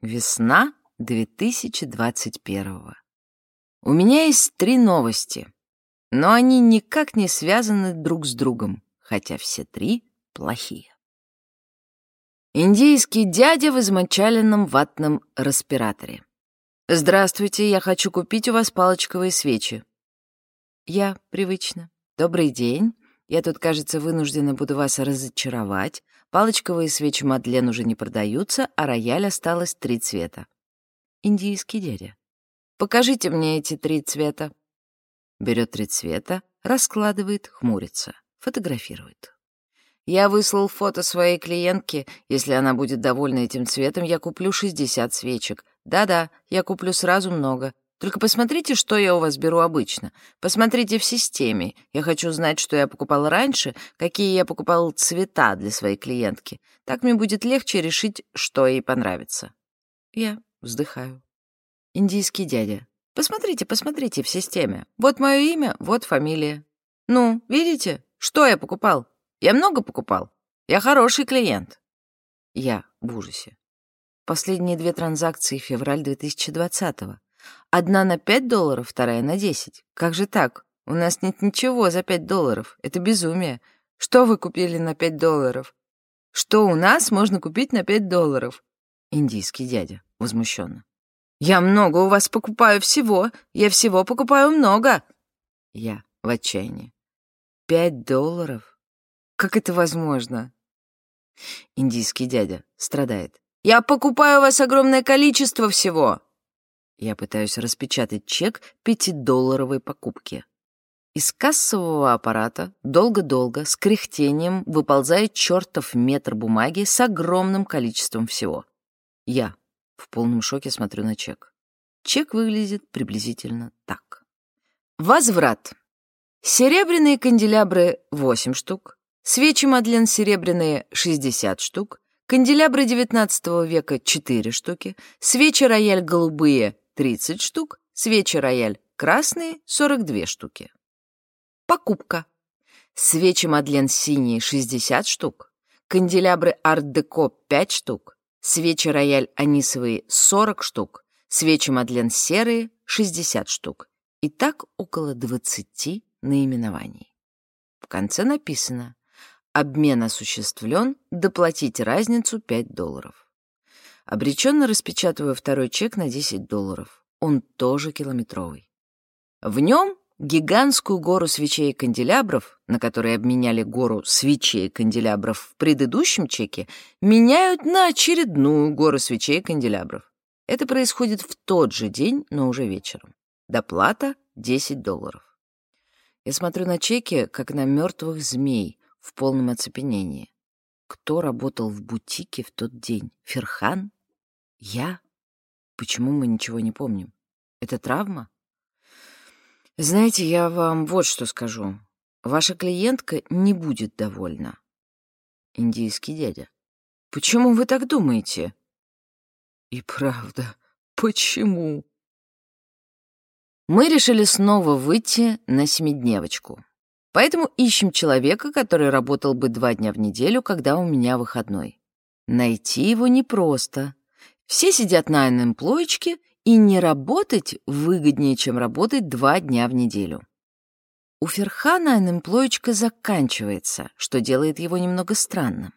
Весна 2021. У меня есть три новости, но они никак не связаны друг с другом, хотя все три плохие. Индийский дядя в измочаленном ватном респираторе. «Здравствуйте, я хочу купить у вас палочковые свечи». Я привычно. «Добрый день. Я тут, кажется, вынуждена буду вас разочаровать. Палочковые свечи Мадлен уже не продаются, а рояль осталось три цвета. Индийский дядя. Покажите мне эти три цвета. Берет три цвета, раскладывает, хмурится, фотографирует. Я выслал фото своей клиентке. Если она будет довольна этим цветом, я куплю 60 свечек. Да-да, я куплю сразу много. Только посмотрите, что я у вас беру обычно. Посмотрите в системе. Я хочу знать, что я покупал раньше, какие я покупал цвета для своей клиентки. Так мне будет легче решить, что ей понравится. Я вздыхаю. Индийский дядя. Посмотрите, посмотрите в системе. Вот мое имя, вот фамилия. Ну, видите, что я покупал? Я много покупал. Я хороший клиент. Я в ужасе. Последние две транзакции февраль 2020 -го. Одна на 5 долларов, вторая на 10. Как же так? У нас нет ничего за 5 долларов. Это безумие. Что вы купили на 5 долларов? Что у нас можно купить на 5 долларов? Индийский дядя, возмущенно. Я много у вас покупаю всего. Я всего покупаю много. Я в отчаянии. Пять долларов? Как это возможно? Индийский дядя страдает. Я покупаю у вас огромное количество всего. Я пытаюсь распечатать чек пятидолларовой покупки. Из кассового аппарата долго-долго с кряхтением выползает чертов метр бумаги с огромным количеством всего. Я в полном шоке смотрю на чек. Чек выглядит приблизительно так. Возврат. Серебряные канделябры — 8 штук, свечи Мадлен серебряные — 60 штук, канделябры XIX века — 4 штуки, свечи рояль голубые 30 штук, свечи рояль красные 42 штуки. Покупка. Свечи Мадлен синие 60 штук, канделябры арт-деко 5 штук, свечи рояль анисовые 40 штук, свечи Мадлен серые 60 штук. И так около 20 наименований. В конце написано «Обмен осуществлен, доплатить разницу 5 долларов». Обреченно распечатываю второй чек на 10 долларов. Он тоже километровый. В нем гигантскую гору свечей и канделябров, на которые обменяли гору свечей и канделябров в предыдущем чеке, меняют на очередную гору свечей и канделябров. Это происходит в тот же день, но уже вечером. Доплата — 10 долларов. Я смотрю на чеки, как на мертвых змей в полном оцепенении. Кто работал в бутике в тот день? Ферхан? Я? Почему мы ничего не помним? Это травма? Знаете, я вам вот что скажу. Ваша клиентка не будет довольна. Индийский дядя. Почему вы так думаете? И правда, почему? Мы решили снова выйти на семидневочку. Поэтому ищем человека, который работал бы два дня в неделю, когда у меня выходной. Найти его непросто. Все сидят на анэмплоечке, и не работать выгоднее, чем работать два дня в неделю. У Ферхана анэмплоечка заканчивается, что делает его немного странным.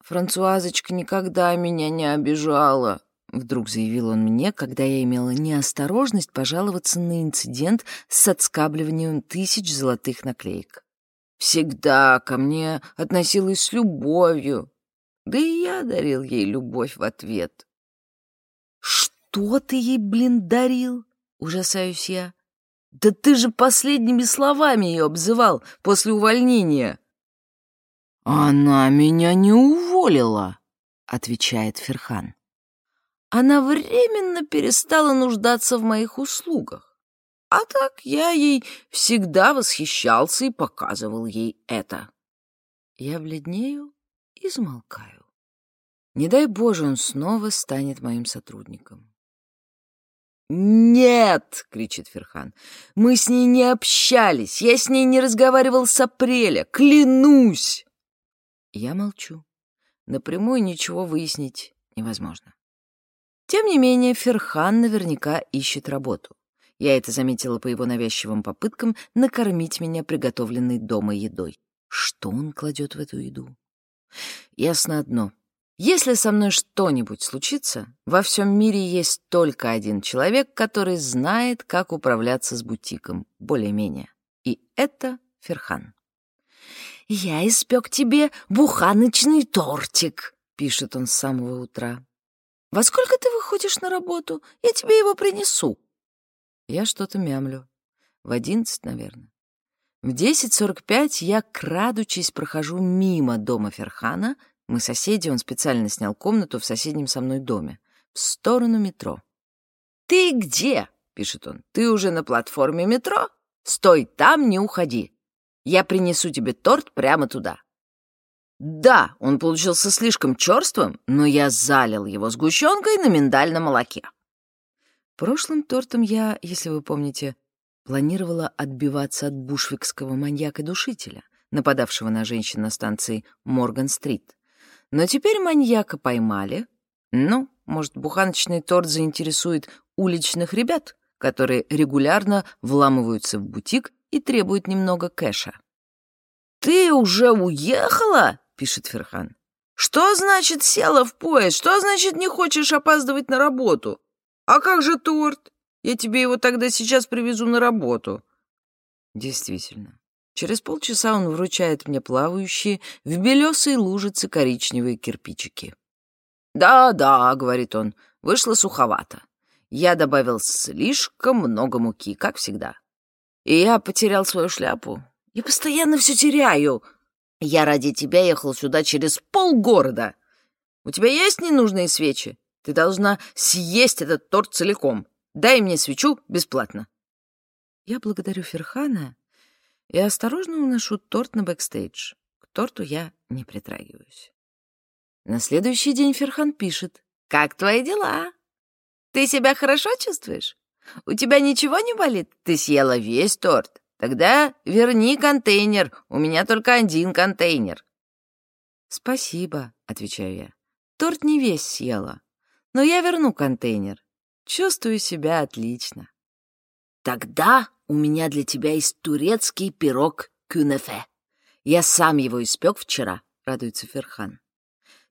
«Франсуазочка никогда меня не обижала», — вдруг заявил он мне, когда я имела неосторожность пожаловаться на инцидент с отскабливанием тысяч золотых наклеек. «Всегда ко мне относилась с любовью, да и я дарил ей любовь в ответ. «Что ты ей, блин, дарил?» — ужасаюсь я. «Да ты же последними словами ее обзывал после увольнения!» «Она меня не уволила», — отвечает Ферхан. «Она временно перестала нуждаться в моих услугах. А так я ей всегда восхищался и показывал ей это». Я бледнею и замолкаю. Не дай Боже, он снова станет моим сотрудником. «Нет!» — кричит Ферхан. «Мы с ней не общались, я с ней не разговаривал с апреля, клянусь!» Я молчу. Напрямую ничего выяснить невозможно. Тем не менее, Ферхан наверняка ищет работу. Я это заметила по его навязчивым попыткам накормить меня приготовленной дома едой. Что он кладет в эту еду? Ясно одно. Если со мной что-нибудь случится, во всем мире есть только один человек, который знает, как управляться с бутиком, более-менее. И это Ферхан. «Я испек тебе буханочный тортик», — пишет он с самого утра. «Во сколько ты выходишь на работу? Я тебе его принесу». Я что-то мямлю. В одиннадцать, наверное. В десять сорок пять я, крадучись, прохожу мимо дома Ферхана, мы соседи, он специально снял комнату в соседнем со мной доме, в сторону метро. «Ты где?» — пишет он. «Ты уже на платформе метро? Стой там, не уходи. Я принесу тебе торт прямо туда». Да, он получился слишком черствым, но я залил его сгущенкой на миндальном молоке. Прошлым тортом я, если вы помните, планировала отбиваться от бушвикского маньяка-душителя, нападавшего на женщин на станции Морган-стрит. Но теперь маньяка поймали. Ну, может, буханочный торт заинтересует уличных ребят, которые регулярно вламываются в бутик и требуют немного кэша. «Ты уже уехала?» — пишет Ферхан. «Что значит села в поезд? Что значит не хочешь опаздывать на работу? «А как же торт? Я тебе его тогда сейчас привезу на работу». Действительно. Через полчаса он вручает мне плавающие в белесой лужице коричневые кирпичики. «Да-да», — говорит он, — «вышло суховато. Я добавил слишком много муки, как всегда. И я потерял свою шляпу. Я постоянно все теряю. Я ради тебя ехал сюда через полгорода. У тебя есть ненужные свечи? Ты должна съесть этот торт целиком. Дай мне свечу бесплатно. Я благодарю Ферхана и осторожно уношу торт на бэкстейдж. К торту я не притрагиваюсь. На следующий день Ферхан пишет. «Как твои дела? Ты себя хорошо чувствуешь? У тебя ничего не болит? Ты съела весь торт. Тогда верни контейнер. У меня только один контейнер». «Спасибо», — отвечаю я. «Торт не весь съела но я верну контейнер. Чувствую себя отлично. Тогда у меня для тебя есть турецкий пирог кюнефе. Я сам его испек вчера, радуется Ферхан.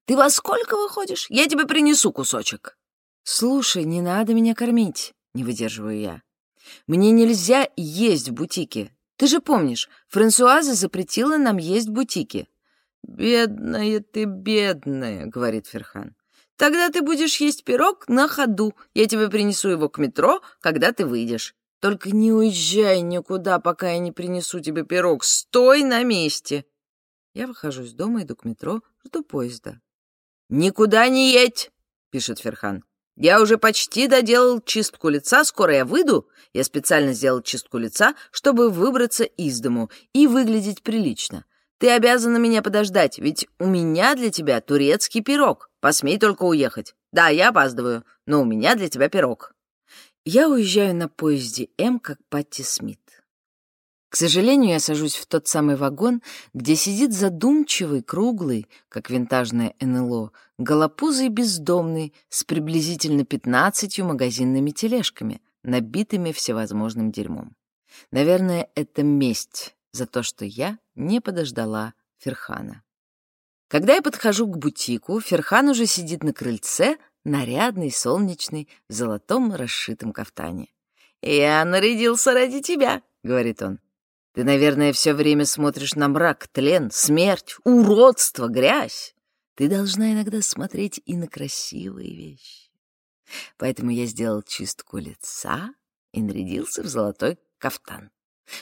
Ты во сколько выходишь? Я тебе принесу кусочек. Слушай, не надо меня кормить, не выдерживаю я. Мне нельзя есть в бутике. Ты же помнишь, Франсуаза запретила нам есть в бутике. «Бедная ты, бедная», — говорит Ферхан. Тогда ты будешь есть пирог на ходу. Я тебе принесу его к метро, когда ты выйдешь. Только не уезжай никуда, пока я не принесу тебе пирог. Стой на месте!» Я выхожу из дома, иду к метро, жду поезда. «Никуда не едь!» — пишет Ферхан. «Я уже почти доделал чистку лица, скоро я выйду. Я специально сделал чистку лица, чтобы выбраться из дому и выглядеть прилично. Ты обязана меня подождать, ведь у меня для тебя турецкий пирог. Посмей только уехать. Да, я опаздываю, но у меня для тебя пирог. Я уезжаю на поезде М, как Патти Смит. К сожалению, я сажусь в тот самый вагон, где сидит задумчивый, круглый, как винтажное НЛО, голопузый бездомный с приблизительно пятнадцатью магазинными тележками, набитыми всевозможным дерьмом. Наверное, это месть за то, что я не подождала Ферхана. Когда я подхожу к бутику, Ферхан уже сидит на крыльце, нарядный, солнечный, в золотом расшитом кафтане. «Я нарядился ради тебя», — говорит он. «Ты, наверное, все время смотришь на мрак, тлен, смерть, уродство, грязь. Ты должна иногда смотреть и на красивые вещи. Поэтому я сделал чистку лица и нарядился в золотой кафтан.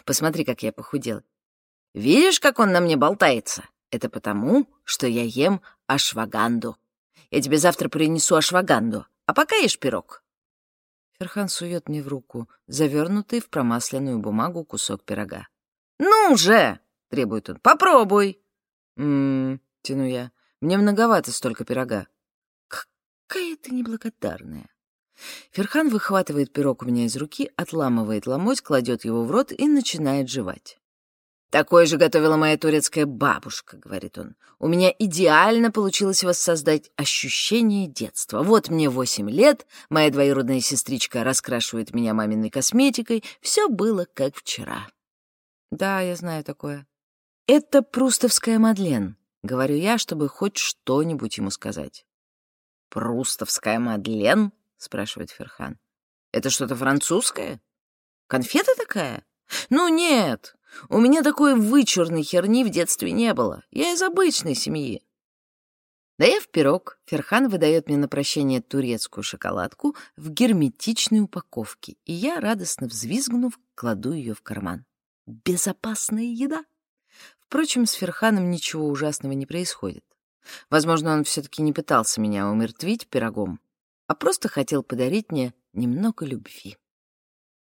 Посмотри, как я похудел. Видишь, как он на мне болтается? Это потому, что я ем ашваганду. Я тебе завтра принесу ашваганду, а пока ешь пирог. Ферхан сует мне в руку завернутый в промасленную бумагу кусок пирога. «Ну же!» — требует он. «Попробуй!» «М-м-м», тяну я. «Мне многовато столько пирога». «Какая ты неблагодарная!» Ферхан выхватывает пирог у меня из руки, отламывает ломоть, кладет его в рот и начинает жевать. Такое же готовила моя турецкая бабушка, говорит он. У меня идеально получилось воссоздать ощущение детства. Вот мне восемь лет, моя двоюродная сестричка раскрашивает меня маминой косметикой. Все было как вчера. Да, я знаю такое. Это прустовская Мадлен, говорю я, чтобы хоть что-нибудь ему сказать. Прустовская Мадлен? спрашивает Ферхан. Это что-то французское? Конфета такая? Ну нет, у меня такой вычурной херни в детстве не было. Я из обычной семьи. Да я в пирог, Ферхан выдает мне на прощение турецкую шоколадку в герметичной упаковке, и я, радостно взвизгнув, кладу ее в карман. Безопасная еда. Впрочем, с Ферханом ничего ужасного не происходит. Возможно, он все-таки не пытался меня умертвить пирогом, а просто хотел подарить мне немного любви.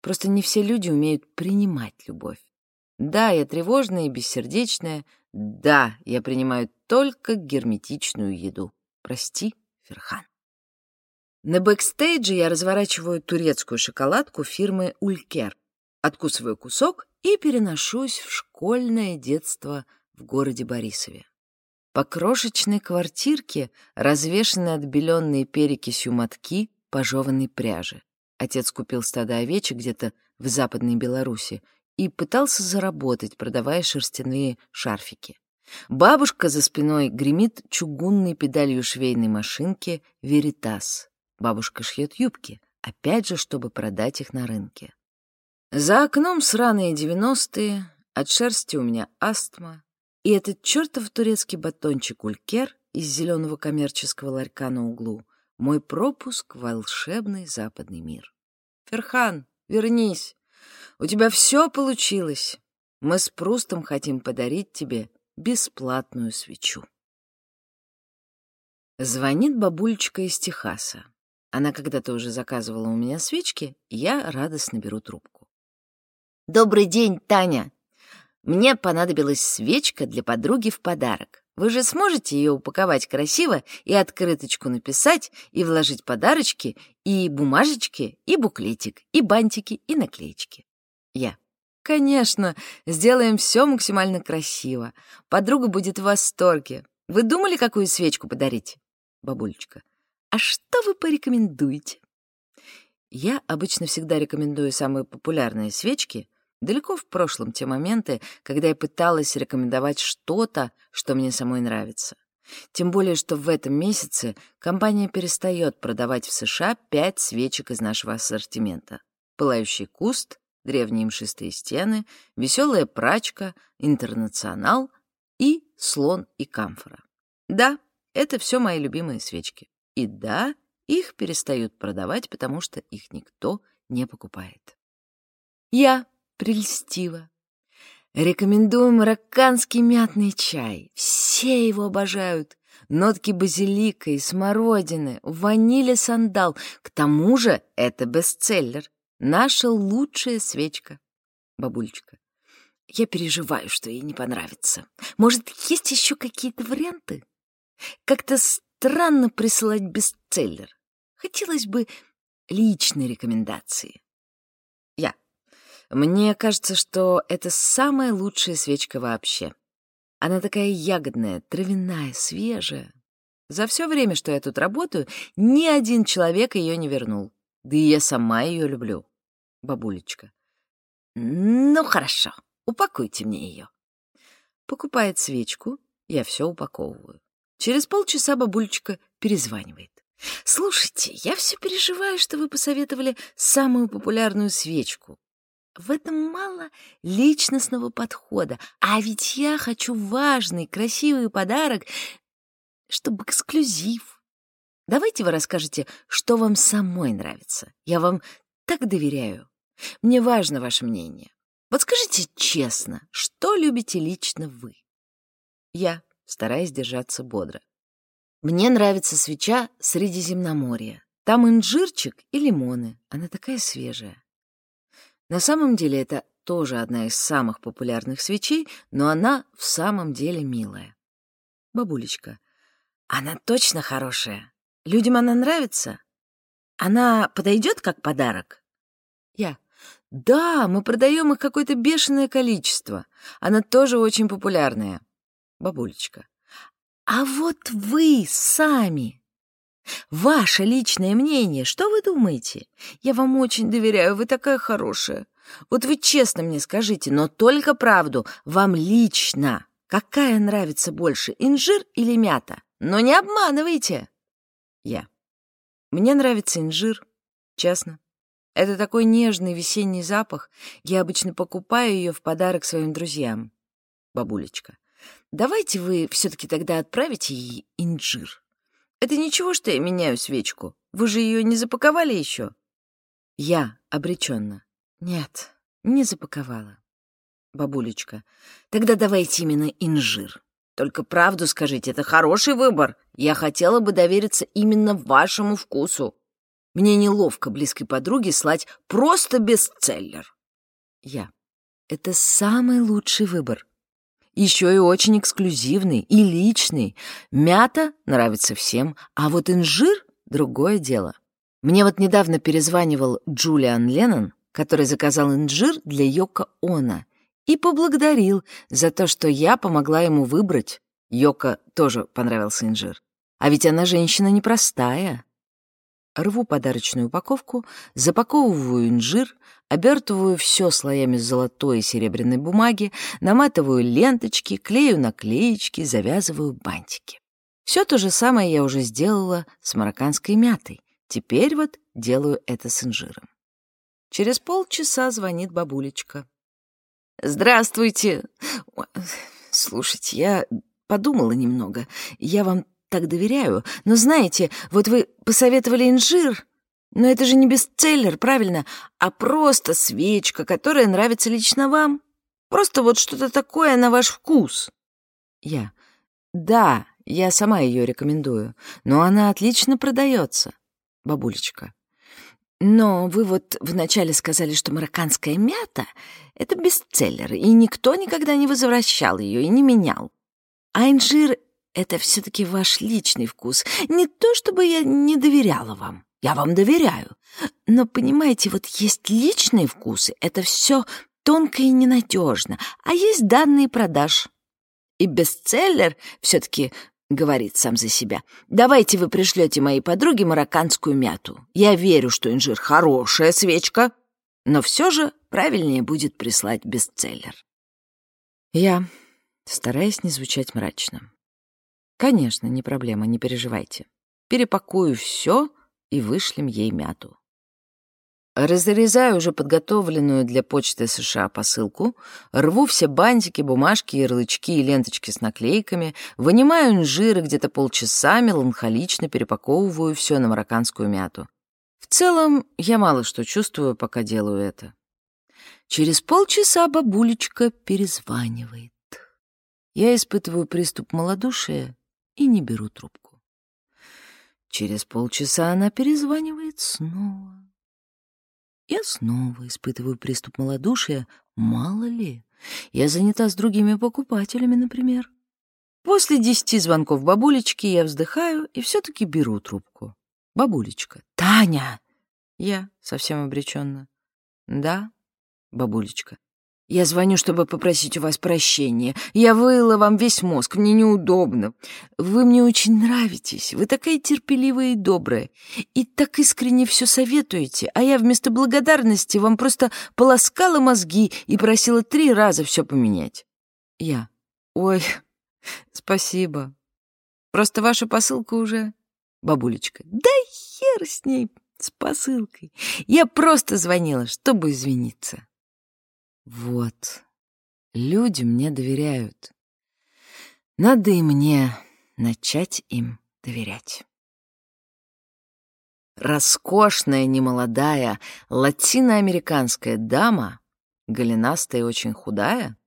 Просто не все люди умеют принимать любовь. Да, я тревожная и бессердечная. Да, я принимаю только герметичную еду. Прости, Ферхан. На бэкстейдже я разворачиваю турецкую шоколадку фирмы «Улькер», откусываю кусок и переношусь в школьное детство в городе Борисове. По крошечной квартирке развешаны отбеленные перекисью мотки пожеванной пряжи. Отец купил стадо овечек где-то в Западной Беларуси и пытался заработать, продавая шерстяные шарфики. Бабушка за спиной гремит чугунной педалью швейной машинки «Веритас». Бабушка шьет юбки, опять же, чтобы продать их на рынке. За окном сраные девяностые, от шерсти у меня астма, и этот чертов турецкий батончик улькер из зеленого коммерческого ларька на углу — мой пропуск в волшебный западный мир. «Ферхан, вернись!» У тебя все получилось. Мы с Прустом хотим подарить тебе бесплатную свечу. Звонит бабулечка из Техаса. Она когда-то уже заказывала у меня свечки, и я радостно беру трубку. «Добрый день, Таня. Мне понадобилась свечка для подруги в подарок. Вы же сможете ее упаковать красиво и открыточку написать, и вложить подарочки, и бумажечки, и буклетик, и бантики, и наклеечки. Я. Конечно, сделаем все максимально красиво. Подруга будет в восторге. Вы думали, какую свечку подарить? Бабулечка. А что вы порекомендуете? Я обычно всегда рекомендую самые популярные свечки, далеко в прошлом те моменты, когда я пыталась рекомендовать что-то, что мне самой нравится. Тем более, что в этом месяце компания перестает продавать в США пять свечек из нашего ассортимента. Пылающий куст, древние мшистые стены, веселая прачка, интернационал и слон и камфора. Да, это все мои любимые свечки. И да, их перестают продавать, потому что их никто не покупает. Я прельстива. Рекомендую марокканский мятный чай. Все его обожают. Нотки базилика и смородины, ванили сандал. К тому же это бестселлер. Наша лучшая свечка. Бабулечка. Я переживаю, что ей не понравится. Может, есть еще какие-то варианты? Как-то странно присылать бестселлер. Хотелось бы личной рекомендации. Мне кажется, что это самая лучшая свечка вообще. Она такая ягодная, травяная, свежая. За все время, что я тут работаю, ни один человек ее не вернул. Да и я сама ее люблю. Бабулечка. Ну, хорошо, упакуйте мне ее. Покупает свечку, я все упаковываю. Через полчаса бабулечка перезванивает. «Слушайте, я все переживаю, что вы посоветовали самую популярную свечку. В этом мало личностного подхода, а ведь я хочу важный, красивый подарок, чтобы эксклюзив. Давайте вы расскажете, что вам самой нравится. Я вам так доверяю. Мне важно ваше мнение. Вот скажите честно, что любите лично вы? Я, стараюсь держаться бодро. Мне нравится свеча Средиземноморья. Там инжирчик и лимоны. Она такая свежая. На самом деле это тоже одна из самых популярных свечей, но она в самом деле милая. Бабулечка, она точно хорошая. Людям она нравится? Она подойдет как подарок? Я. Да, мы продаем их какое-то бешеное количество. Она тоже очень популярная. Бабулечка. А вот вы сами. Ваше личное мнение, что вы думаете? Я вам очень доверяю, вы такая хорошая. Вот вы честно мне скажите, но только правду, вам лично. Какая нравится больше, инжир или мята? Но не обманывайте. Я. Мне нравится инжир, честно. Это такой нежный весенний запах. Я обычно покупаю ее в подарок своим друзьям. Бабулечка. Давайте вы все-таки тогда отправите ей инжир. Это ничего, что я меняю свечку. Вы же ее не запаковали еще? Я обреченно. Нет, не запаковала. Бабулечка. Тогда давайте именно инжир. Только правду скажите, это хороший выбор. Я хотела бы довериться именно вашему вкусу. Мне неловко близкой подруге слать просто бестселлер. Я. Это самый лучший выбор. Еще и очень эксклюзивный и личный. Мята нравится всем, а вот инжир — другое дело. Мне вот недавно перезванивал Джулиан Леннон, который заказал инжир для Йока Она, и поблагодарил за то, что я помогла ему выбрать. Йока тоже понравился инжир. А ведь она женщина непростая. Рву подарочную упаковку, запаковываю инжир, обертываю все слоями золотой и серебряной бумаги, наматываю ленточки, клею наклеечки, завязываю бантики. Все то же самое я уже сделала с марокканской мятой. Теперь вот делаю это с инжиром. Через полчаса звонит бабулечка. «Здравствуйте! Слушайте, я подумала немного. Я вам так доверяю. Но знаете, вот вы посоветовали инжир, но это же не бестселлер, правильно, а просто свечка, которая нравится лично вам. Просто вот что-то такое на ваш вкус. Я. Да, я сама ее рекомендую, но она отлично продается. Бабулечка. Но вы вот вначале сказали, что марокканская мята — это бестселлер, и никто никогда не возвращал ее и не менял. А инжир это все-таки ваш личный вкус. Не то, чтобы я не доверяла вам. Я вам доверяю. Но, понимаете, вот есть личные вкусы. Это все тонко и ненадежно. А есть данные продаж. И бестселлер все-таки говорит сам за себя. Давайте вы пришлете моей подруге марокканскую мяту. Я верю, что инжир хорошая свечка, но все же правильнее будет прислать бестселлер. Я, стараясь не звучать мрачно. Конечно, не проблема, не переживайте. Перепакую все и вышлем ей мяту. Разрезаю уже подготовленную для почты США посылку, рву все бантики, бумажки, ярлычки и ленточки с наклейками, вынимаю инжиры где-то полчаса, меланхолично перепаковываю все на марокканскую мяту. В целом, я мало что чувствую, пока делаю это. Через полчаса бабулечка перезванивает. Я испытываю приступ малодушия и не беру трубку. Через полчаса она перезванивает снова. Я снова испытываю приступ малодушия. Мало ли, я занята с другими покупателями, например. После десяти звонков бабулечки я вздыхаю и все-таки беру трубку. Бабулечка. «Таня!» Я совсем обреченно. «Да?» Бабулечка. Я звоню, чтобы попросить у вас прощения. Я выла вам весь мозг, мне неудобно. Вы мне очень нравитесь, вы такая терпеливая и добрая. И так искренне все советуете, а я вместо благодарности вам просто полоскала мозги и просила три раза все поменять. Я. Ой, спасибо. Просто ваша посылка уже... Бабулечка. Да хер с ней, с посылкой. Я просто звонила, чтобы извиниться. Вот, люди мне доверяют. Надо и мне начать им доверять. Роскошная, немолодая, латиноамериканская дама, голенастая и очень худая,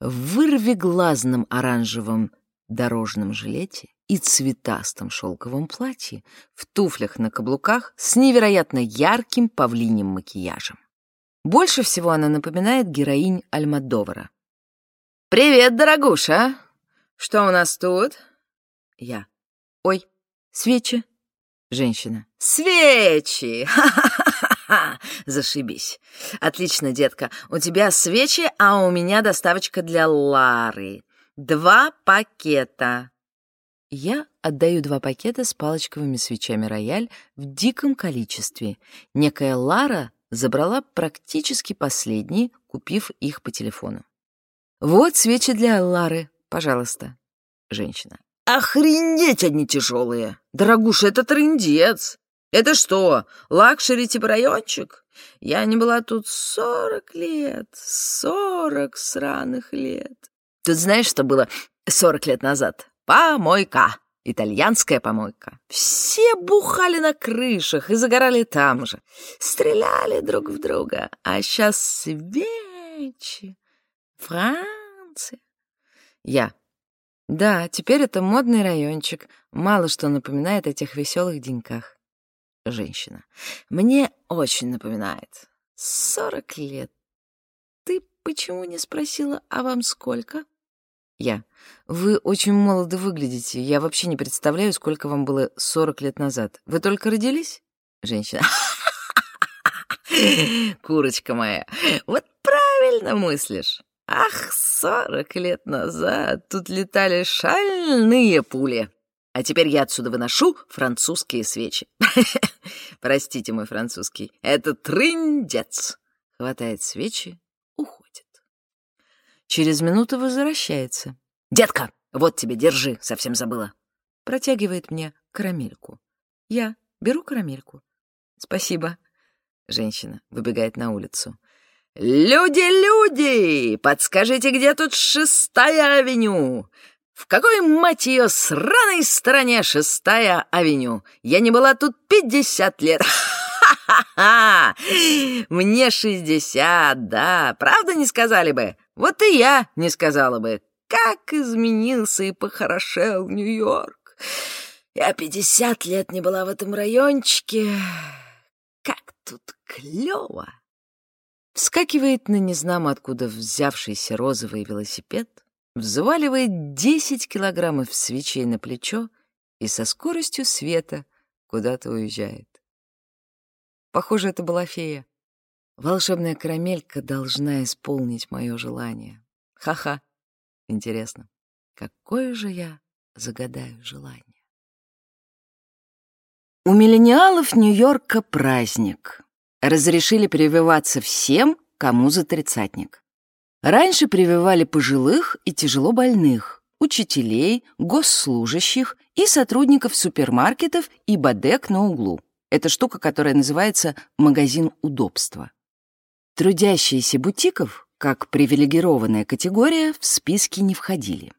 в вырвиглазном оранжевом дорожном жилете и цветастом шелковом платье, в туфлях на каблуках с невероятно ярким павлиним макияжем. Больше всего она напоминает героинь Альмадовара. «Привет, дорогуша! Что у нас тут?» Я. «Ой, свечи!» Женщина. «Свечи! Ха-ха-ха! Ха-ха! Зашибись. Отлично, детка. У тебя свечи, а у меня доставочка для Лары. Два пакета. Я отдаю два пакета с палочковыми свечами рояль в диком количестве. Некая Лара забрала практически последние, купив их по телефону. «Вот свечи для Лары, пожалуйста». Женщина. «Охренеть они тяжелые! Дорогуша, это трындец! Это что, luxury типа райончик? Я не была тут сорок лет, сорок сраных лет. Тут знаешь, что было сорок лет назад? Помойка. Итальянская помойка. Все бухали на крышах и загорали там же. Стреляли друг в друга. А сейчас свечи. Франция. Я. Да, теперь это модный райончик. Мало что напоминает о тех веселых деньках. Женщина. Мне очень напоминает. Сорок лет. Ты почему не спросила, а вам сколько? Я. Вы очень молодо выглядите. Я вообще не представляю, сколько вам было сорок лет назад. Вы только родились? Женщина. Курочка моя, вот правильно мыслишь. Ах, сорок лет назад тут летали шальные пули. А теперь я отсюда выношу французские свечи. Простите мой французский. Это трындец. Хватает свечи, уходит. Через минуту возвращается. «Детка, вот тебе, держи, совсем забыла». Протягивает мне карамельку. Я беру карамельку. Спасибо. Женщина выбегает на улицу. «Люди, люди! Подскажите, где тут шестая авеню? В какой, мать ее, сраной стороне шестая авеню? Я не была тут пятьдесят лет. Ха-ха-ха! Мне шестьдесят, да. Правда не сказали бы? Вот и я не сказала бы. Как изменился и похорошел Нью-Йорк. Я пятьдесят лет не была в этом райончике. Как тут клево! Вскакивает на незнамо откуда взявшийся розовый велосипед, взваливает десять килограммов свечей на плечо и со скоростью света куда-то уезжает. Похоже, это была фея. Волшебная карамелька должна исполнить мое желание. Ха-ха. Интересно, какое же я загадаю желание? У миллениалов Нью-Йорка праздник. Разрешили прививаться всем, кому за тридцатник. Раньше прививали пожилых и тяжело больных, учителей, госслужащих и сотрудников супермаркетов и бодек на углу. Это штука, которая называется «магазин удобства». Трудящиеся бутиков, как привилегированная категория, в списки не входили.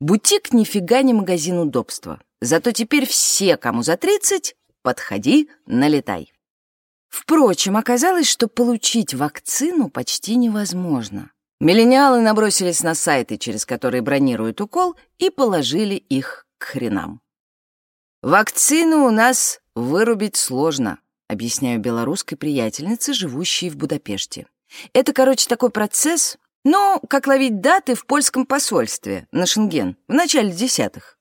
Бутик нифига не магазин удобства. Зато теперь все, кому за 30, подходи, налетай. Впрочем, оказалось, что получить вакцину почти невозможно. Миллениалы набросились на сайты, через которые бронируют укол, и положили их к хренам. Вакцину у нас вырубить сложно, объясняю белорусской приятельнице, живущей в Будапеште. Это, короче, такой процесс, ну, как ловить даты в польском посольстве на Шенген в начале десятых.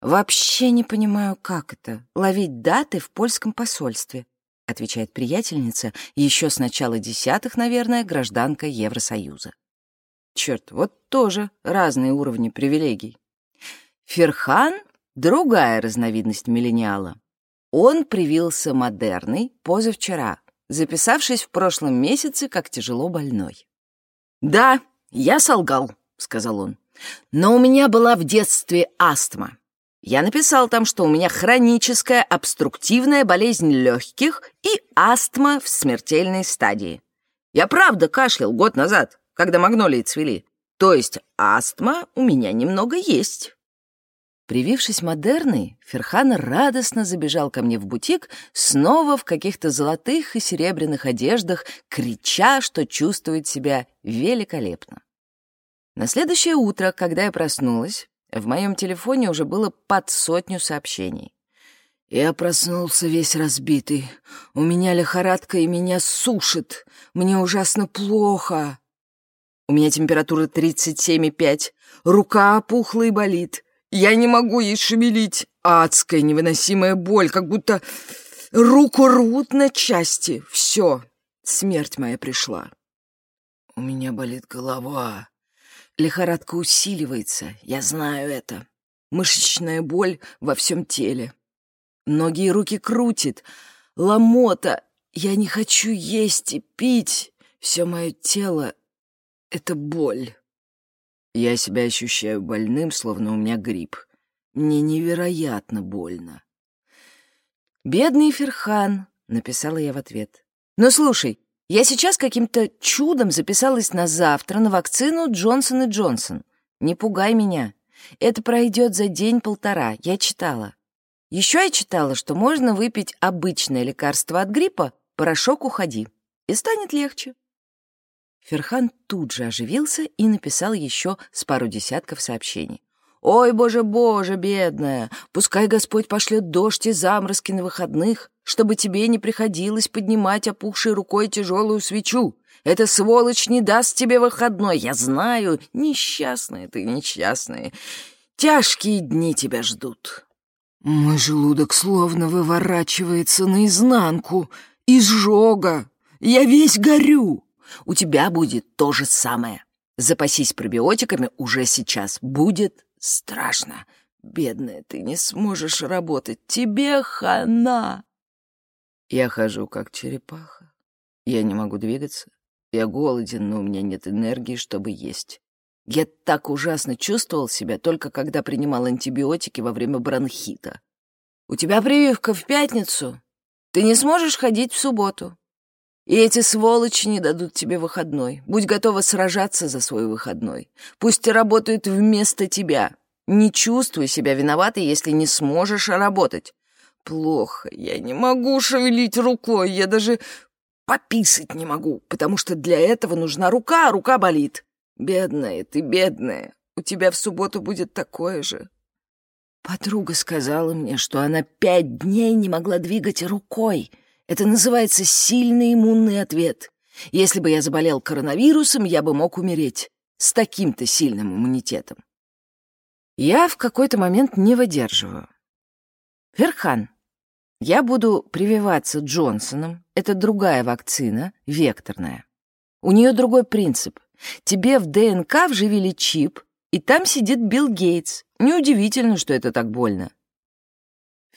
Вообще не понимаю, как это — ловить даты в польском посольстве, отвечает приятельница, еще с начала десятых, наверное, гражданка Евросоюза. Черт, вот тоже разные уровни привилегий. Ферхан — другая разновидность миллениала. Он привился модерный позавчера, записавшись в прошлом месяце как тяжело больной. «Да, я солгал», — сказал он. «Но у меня была в детстве астма. Я написал там, что у меня хроническая обструктивная болезнь легких и астма в смертельной стадии. Я правда кашлял год назад, когда магнолии цвели. То есть астма у меня немного есть». Привившись модерной, Ферхан радостно забежал ко мне в бутик, снова в каких-то золотых и серебряных одеждах, крича, что чувствует себя великолепно. На следующее утро, когда я проснулась, в моем телефоне уже было под сотню сообщений. «Я проснулся весь разбитый. У меня лихорадка и меня сушит. Мне ужасно плохо. У меня температура 37,5. Рука опухла и болит. Я не могу ей шевелить. Адская невыносимая боль, как будто Руку рвут на части. Все, смерть моя пришла. У меня болит голова. Лихорадка усиливается, я знаю это. Мышечная боль во всем теле. Ноги и руки крутит. Ломота. Я не хочу есть и пить. Все мое тело — это боль. Я себя ощущаю больным, словно у меня грипп. Мне невероятно больно. «Бедный Ферхан», — написала я в ответ. «Ну, слушай, я сейчас каким-то чудом записалась на завтра на вакцину Джонсон и Джонсон. Не пугай меня. Это пройдет за день-полтора, я читала. Еще я читала, что можно выпить обычное лекарство от гриппа, порошок «Уходи», и станет легче. Ферхан тут же оживился и написал еще с пару десятков сообщений. «Ой, боже-боже, бедная, пускай Господь пошлет дождь и заморозки на выходных, чтобы тебе не приходилось поднимать опухшей рукой тяжелую свечу. Эта сволочь не даст тебе выходной, я знаю. Несчастная ты, несчастная. Тяжкие дни тебя ждут». Мой желудок словно выворачивается наизнанку. Изжога. Я весь горю. У тебя будет то же самое. Запасись пробиотиками уже сейчас. Будет Страшно. Бедная, ты не сможешь работать. Тебе хана. Я хожу, как черепаха. Я не могу двигаться. Я голоден, но у меня нет энергии, чтобы есть. Я так ужасно чувствовал себя, только когда принимал антибиотики во время бронхита. У тебя прививка в пятницу. Ты не сможешь ходить в субботу. И эти сволочи не дадут тебе выходной. Будь готова сражаться за свой выходной. Пусть работают вместо тебя. Не чувствуй себя виноватой, если не сможешь работать. Плохо, я не могу шевелить рукой, я даже пописать не могу, потому что для этого нужна рука, а рука болит. Бедная ты, бедная, у тебя в субботу будет такое же. Подруга сказала мне, что она пять дней не могла двигать рукой. Это называется сильный иммунный ответ. Если бы я заболел коронавирусом, я бы мог умереть. С таким-то сильным иммунитетом. Я в какой-то момент не выдерживаю. Верхан, я буду прививаться Джонсоном. Это другая вакцина, векторная. У нее другой принцип. Тебе в ДНК вживили чип, и там сидит Билл Гейтс. Неудивительно, что это так больно.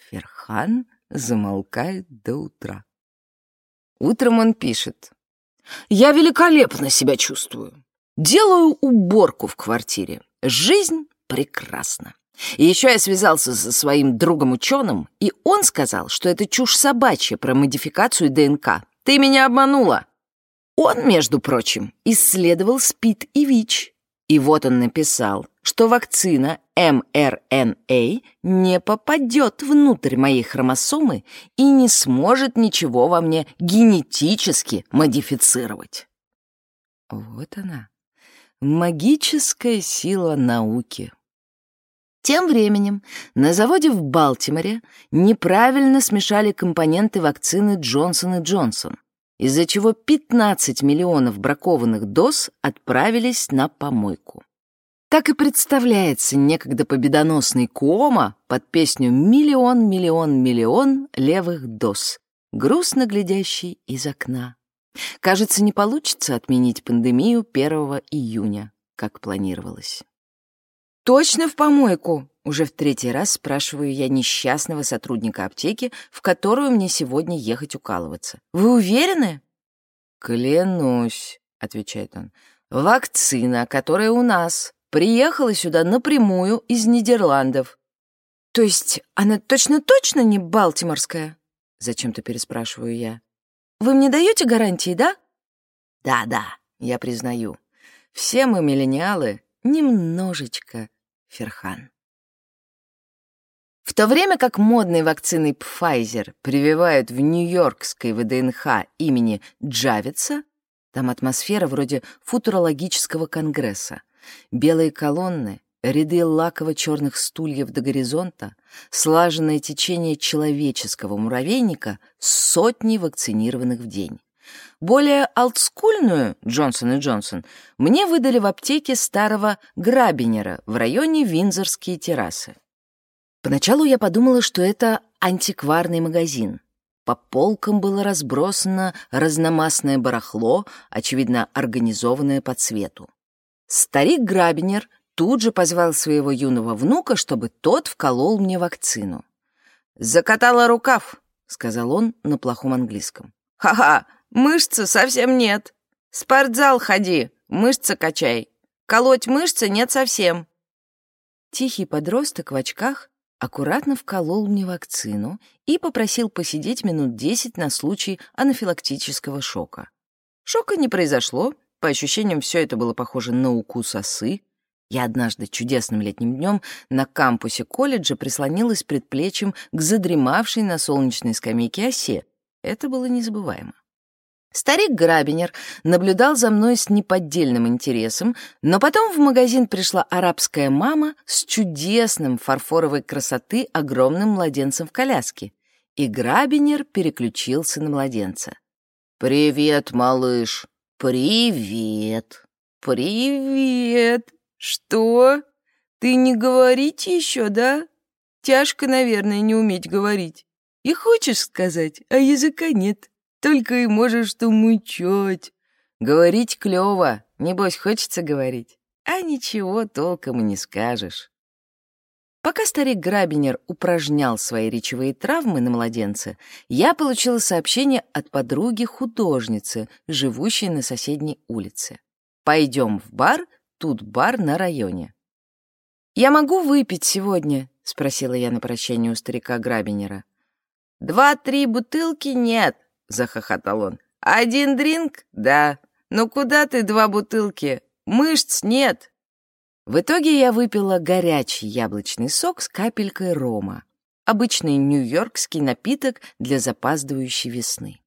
Ферхан замолкает до утра. Утром он пишет. «Я великолепно себя чувствую. Делаю уборку в квартире. Жизнь прекрасно. И еще я связался со своим другом-ученым, и он сказал, что это чушь собачья про модификацию ДНК. Ты меня обманула. Он, между прочим, исследовал СПИД и ВИЧ. И вот он написал, что вакцина mRNA не попадет внутрь моей хромосомы и не сможет ничего во мне генетически модифицировать. Вот она, магическая сила науки. Тем временем на заводе в Балтиморе неправильно смешали компоненты вакцины Джонсон и Джонсон, из-за чего 15 миллионов бракованных доз отправились на помойку. Так и представляется некогда победоносный Куома под песню «Миллион, миллион, миллион левых доз», грустно глядящий из окна. Кажется, не получится отменить пандемию 1 июня, как планировалось. «Точно в помойку?» Уже в третий раз спрашиваю я несчастного сотрудника аптеки, в которую мне сегодня ехать укалываться. «Вы уверены?» «Клянусь», — отвечает он. «Вакцина, которая у нас, приехала сюда напрямую из Нидерландов». «То есть она точно-точно не балтиморская?» Зачем-то переспрашиваю я. «Вы мне даете гарантии, да?» «Да-да, я признаю. Все мы, миллениалы, немножечко Ферхан. В то время как модной вакциной Pfizer прививают в Нью-Йоркской ВДНХ имени Джавица, там атмосфера вроде футурологического конгресса, белые колонны, ряды лаково-черных стульев до горизонта, слаженное течение человеческого муравейника с сотней вакцинированных в день. Более олдскульную Джонсон и Джонсон мне выдали в аптеке старого Грабинера в районе Винзорские террасы. Поначалу я подумала, что это антикварный магазин. По полкам было разбросано разномастное барахло, очевидно, организованное по цвету. Старик Грабинер тут же позвал своего юного внука, чтобы тот вколол мне вакцину. «Закатала рукав», — сказал он на плохом английском. «Ха-ха, мышцы совсем нет. Спортзал ходи, мышцы качай. Колоть мышцы нет совсем». Тихий подросток в очках аккуратно вколол мне вакцину и попросил посидеть минут десять на случай анафилактического шока. Шока не произошло, по ощущениям все это было похоже на укус осы. Я однажды чудесным летним днем на кампусе колледжа прислонилась предплечьем к задремавшей на солнечной скамейке осе. Это было незабываемо. Старик Грабинер наблюдал за мной с неподдельным интересом, но потом в магазин пришла арабская мама с чудесным фарфоровой красоты огромным младенцем в коляске, и Грабинер переключился на младенца. «Привет, малыш! Привет! Привет! Что? Ты не говорить еще, да? Тяжко, наверное, не уметь говорить. И хочешь сказать, а языка нет». Только и можешь что мычать. Говорить клёво, небось хочется говорить, а ничего толком и не скажешь. Пока старик Грабинер упражнял свои речевые травмы на младенце, я получила сообщение от подруги-художницы, живущей на соседней улице. «Пойдем в бар, тут бар на районе». «Я могу выпить сегодня?» — спросила я на прощание у старика Грабинера. «Два-три бутылки нет, — захохотал он. «Один дринг? Да. Ну куда ты два бутылки? Мышц нет». В итоге я выпила горячий яблочный сок с капелькой рома. Обычный нью-йоркский напиток для запаздывающей весны.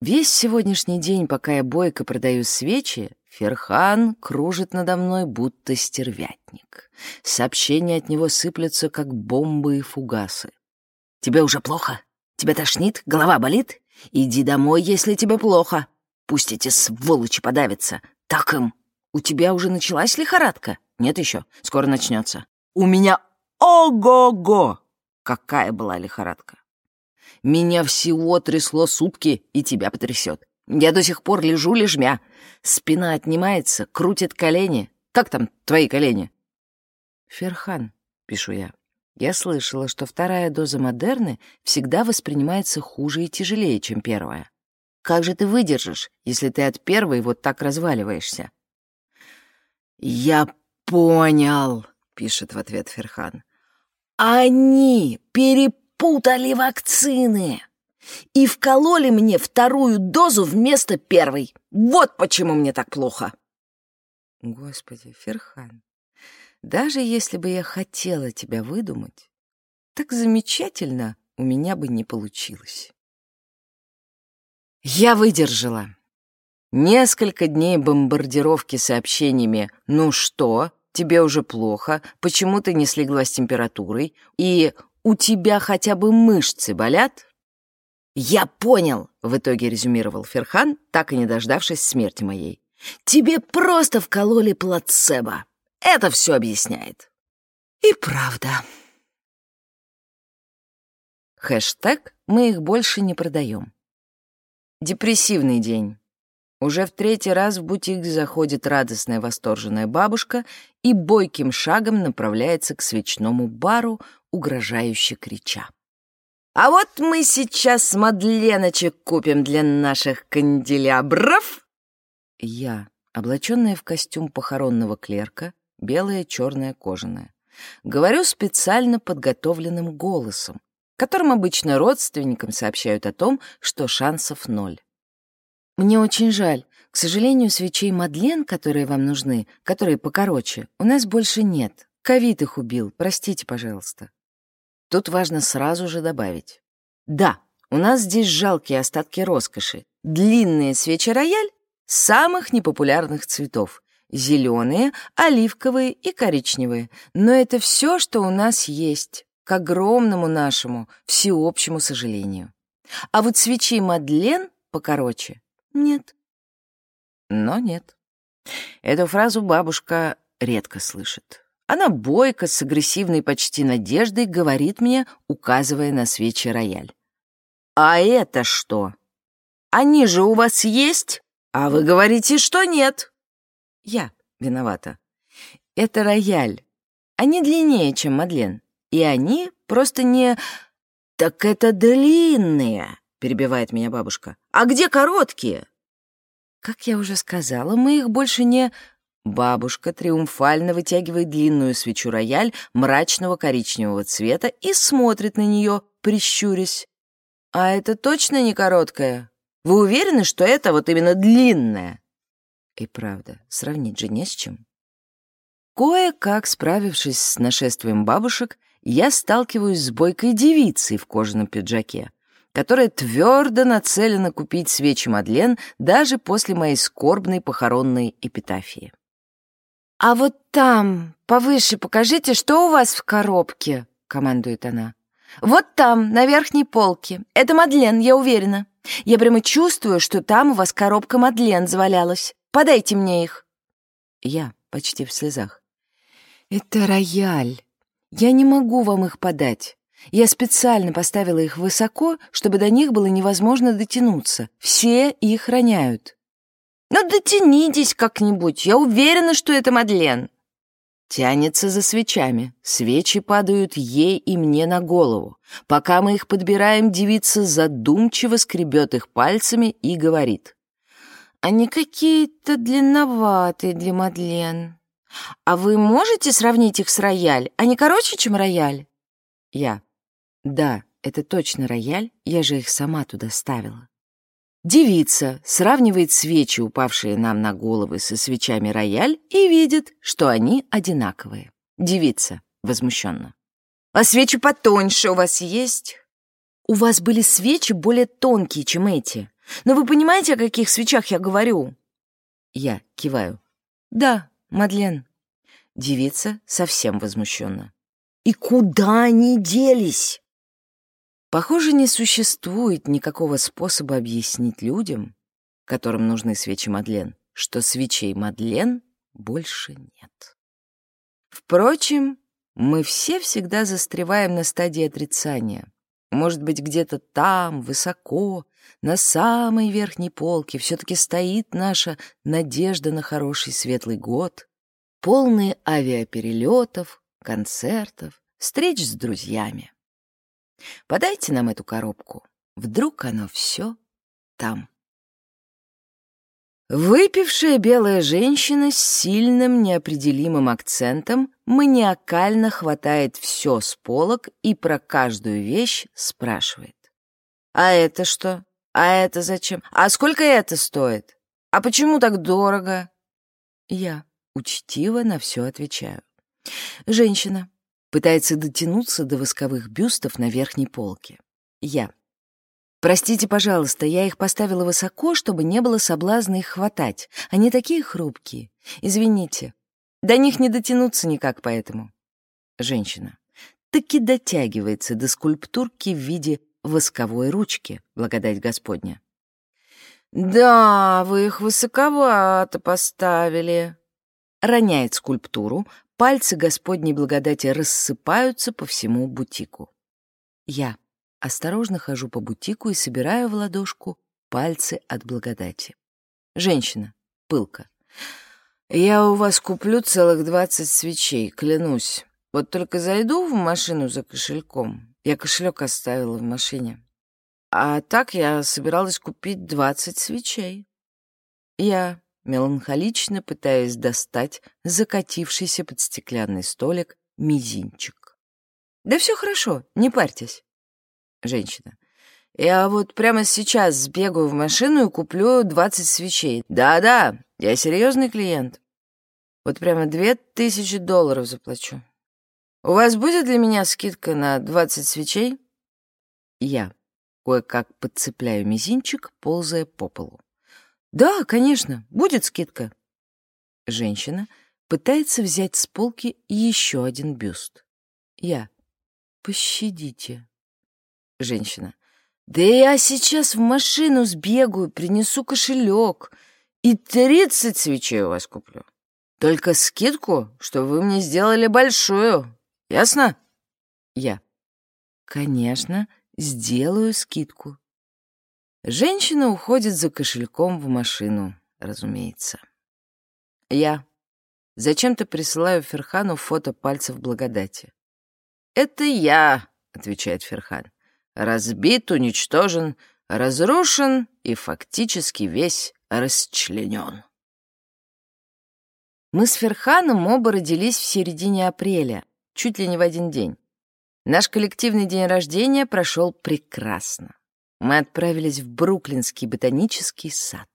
Весь сегодняшний день, пока я бойко продаю свечи, Ферхан кружит надо мной, будто стервятник. Сообщения от него сыплются, как бомбы и фугасы. «Тебе уже плохо? Тебя тошнит? Голова болит? Иди домой, если тебе плохо. Пусть эти сволочи подавятся. Так им. У тебя уже началась лихорадка? Нет еще. Скоро начнется. У меня ого-го! Какая была лихорадка. Меня всего трясло сутки, и тебя потрясет. Я до сих пор лежу лежмя. Спина отнимается, крутит колени. Как там твои колени? Ферхан, пишу я. Я слышала, что вторая доза Модерны всегда воспринимается хуже и тяжелее, чем первая. Как же ты выдержишь, если ты от первой вот так разваливаешься? «Я понял», — пишет в ответ Ферхан. «Они перепутали вакцины и вкололи мне вторую дозу вместо первой. Вот почему мне так плохо». Господи, Ферхан, даже если бы я хотела тебя выдумать, так замечательно у меня бы не получилось. Я выдержала. Несколько дней бомбардировки сообщениями «Ну что? Тебе уже плохо? Почему ты не слегла с температурой?» и «У тебя хотя бы мышцы болят?» «Я понял», — в итоге резюмировал Ферхан, так и не дождавшись смерти моей. «Тебе просто вкололи плацебо». Это все объясняет. И правда. Хэштег «Мы их больше не продаем». Депрессивный день. Уже в третий раз в бутик заходит радостная восторженная бабушка и бойким шагом направляется к свечному бару, угрожающе крича. «А вот мы сейчас мадленочек купим для наших канделябров!» Я, облаченная в костюм похоронного клерка, белая, черная, кожаная. Говорю специально подготовленным голосом, которым обычно родственникам сообщают о том, что шансов ноль. Мне очень жаль. К сожалению, свечей Мадлен, которые вам нужны, которые покороче, у нас больше нет. Ковид их убил, простите, пожалуйста. Тут важно сразу же добавить. Да, у нас здесь жалкие остатки роскоши. Длинные свечи рояль самых непопулярных цветов зеленые, оливковые и коричневые. Но это все, что у нас есть, к огромному нашему, всеобщему сожалению. А вот свечи Мадлен покороче нет. Но нет. Эту фразу бабушка редко слышит. Она бойко, с агрессивной почти надеждой говорит мне, указывая на свечи рояль. А это что? Они же у вас есть, а вы говорите, что нет. Я виновата. Это рояль. Они длиннее, чем Мадлен. И они просто не... «Так это длинные», — перебивает меня бабушка. «А где короткие?» Как я уже сказала, мы их больше не... Бабушка триумфально вытягивает длинную свечу рояль мрачного коричневого цвета и смотрит на нее, прищурясь. «А это точно не короткая? Вы уверены, что это вот именно длинная?» И правда, сравнить же не с чем. Кое-как справившись с нашествием бабушек, я сталкиваюсь с бойкой девицей в кожаном пиджаке, которая твердо нацелена купить свечи Мадлен даже после моей скорбной похоронной эпитафии. «А вот там, повыше покажите, что у вас в коробке», — командует она. «Вот там, на верхней полке. Это Мадлен, я уверена. Я прямо чувствую, что там у вас коробка Мадлен завалялась. Подайте мне их». Я почти в слезах. «Это рояль. Я не могу вам их подать. Я специально поставила их высоко, чтобы до них было невозможно дотянуться. Все их роняют». «Ну, дотянитесь как-нибудь. Я уверена, что это Мадлен». Тянется за свечами. Свечи падают ей и мне на голову. Пока мы их подбираем, девица задумчиво скребет их пальцами и говорит. «Они какие-то длинноватые для Мадлен. А вы можете сравнить их с рояль? Они короче, чем рояль?» Я. «Да, это точно рояль, я же их сама туда ставила». Девица сравнивает свечи, упавшие нам на головы, со свечами рояль и видит, что они одинаковые. Девица возмущенно. «А свечи потоньше у вас есть?» «У вас были свечи более тонкие, чем эти. Но вы понимаете, о каких свечах я говорю?» Я киваю. «Да, Мадлен». Девица совсем возмущенно. «И куда они делись?» Похоже, не существует никакого способа объяснить людям, которым нужны свечи Мадлен, что свечей Мадлен больше нет. Впрочем, мы все всегда застреваем на стадии отрицания. Может быть, где-то там, высоко, на самой верхней полке все-таки стоит наша надежда на хороший светлый год, полный авиаперелетов, концертов, встреч с друзьями. Подайте нам эту коробку. Вдруг оно все там. Выпившая белая женщина с сильным неопределимым акцентом маниакально хватает все с полок и про каждую вещь спрашивает. «А это что? А это зачем? А сколько это стоит? А почему так дорого?» Я учтиво на все отвечаю. «Женщина, Пытается дотянуться до восковых бюстов на верхней полке. Я. Простите, пожалуйста, я их поставила высоко, чтобы не было соблазна их хватать. Они такие хрупкие. Извините. До них не дотянуться никак поэтому. Женщина. Таки дотягивается до скульптурки в виде восковой ручки, благодать Господня. «Да, вы их высоковато поставили», роняет скульптуру, Пальцы Господней благодати рассыпаются по всему бутику. Я осторожно хожу по бутику и собираю в ладошку пальцы от благодати. Женщина, пылка. «Я у вас куплю целых двадцать свечей, клянусь. Вот только зайду в машину за кошельком. Я кошелек оставила в машине. А так я собиралась купить двадцать свечей». Я меланхолично пытаясь достать закатившийся под стеклянный столик мизинчик. «Да все хорошо, не парьтесь». Женщина. «Я вот прямо сейчас сбегаю в машину и куплю двадцать свечей. Да-да, я серьезный клиент. Вот прямо две тысячи долларов заплачу. У вас будет для меня скидка на двадцать свечей?» Я кое-как подцепляю мизинчик, ползая по полу. «Да, конечно, будет скидка». Женщина пытается взять с полки еще один бюст. Я. «Пощадите». Женщина. «Да я сейчас в машину сбегаю, принесу кошелек и тридцать свечей у вас куплю. Только скидку, что вы мне сделали большую. Ясно?» Я. «Конечно, сделаю скидку. Женщина уходит за кошельком в машину, разумеется. Я зачем-то присылаю Ферхану фото пальцев благодати. «Это я», — отвечает Ферхан. «Разбит, уничтожен, разрушен и фактически весь расчленен». Мы с Ферханом оба родились в середине апреля, чуть ли не в один день. Наш коллективный день рождения прошел прекрасно. Мы отправились в Бруклинский ботанический сад.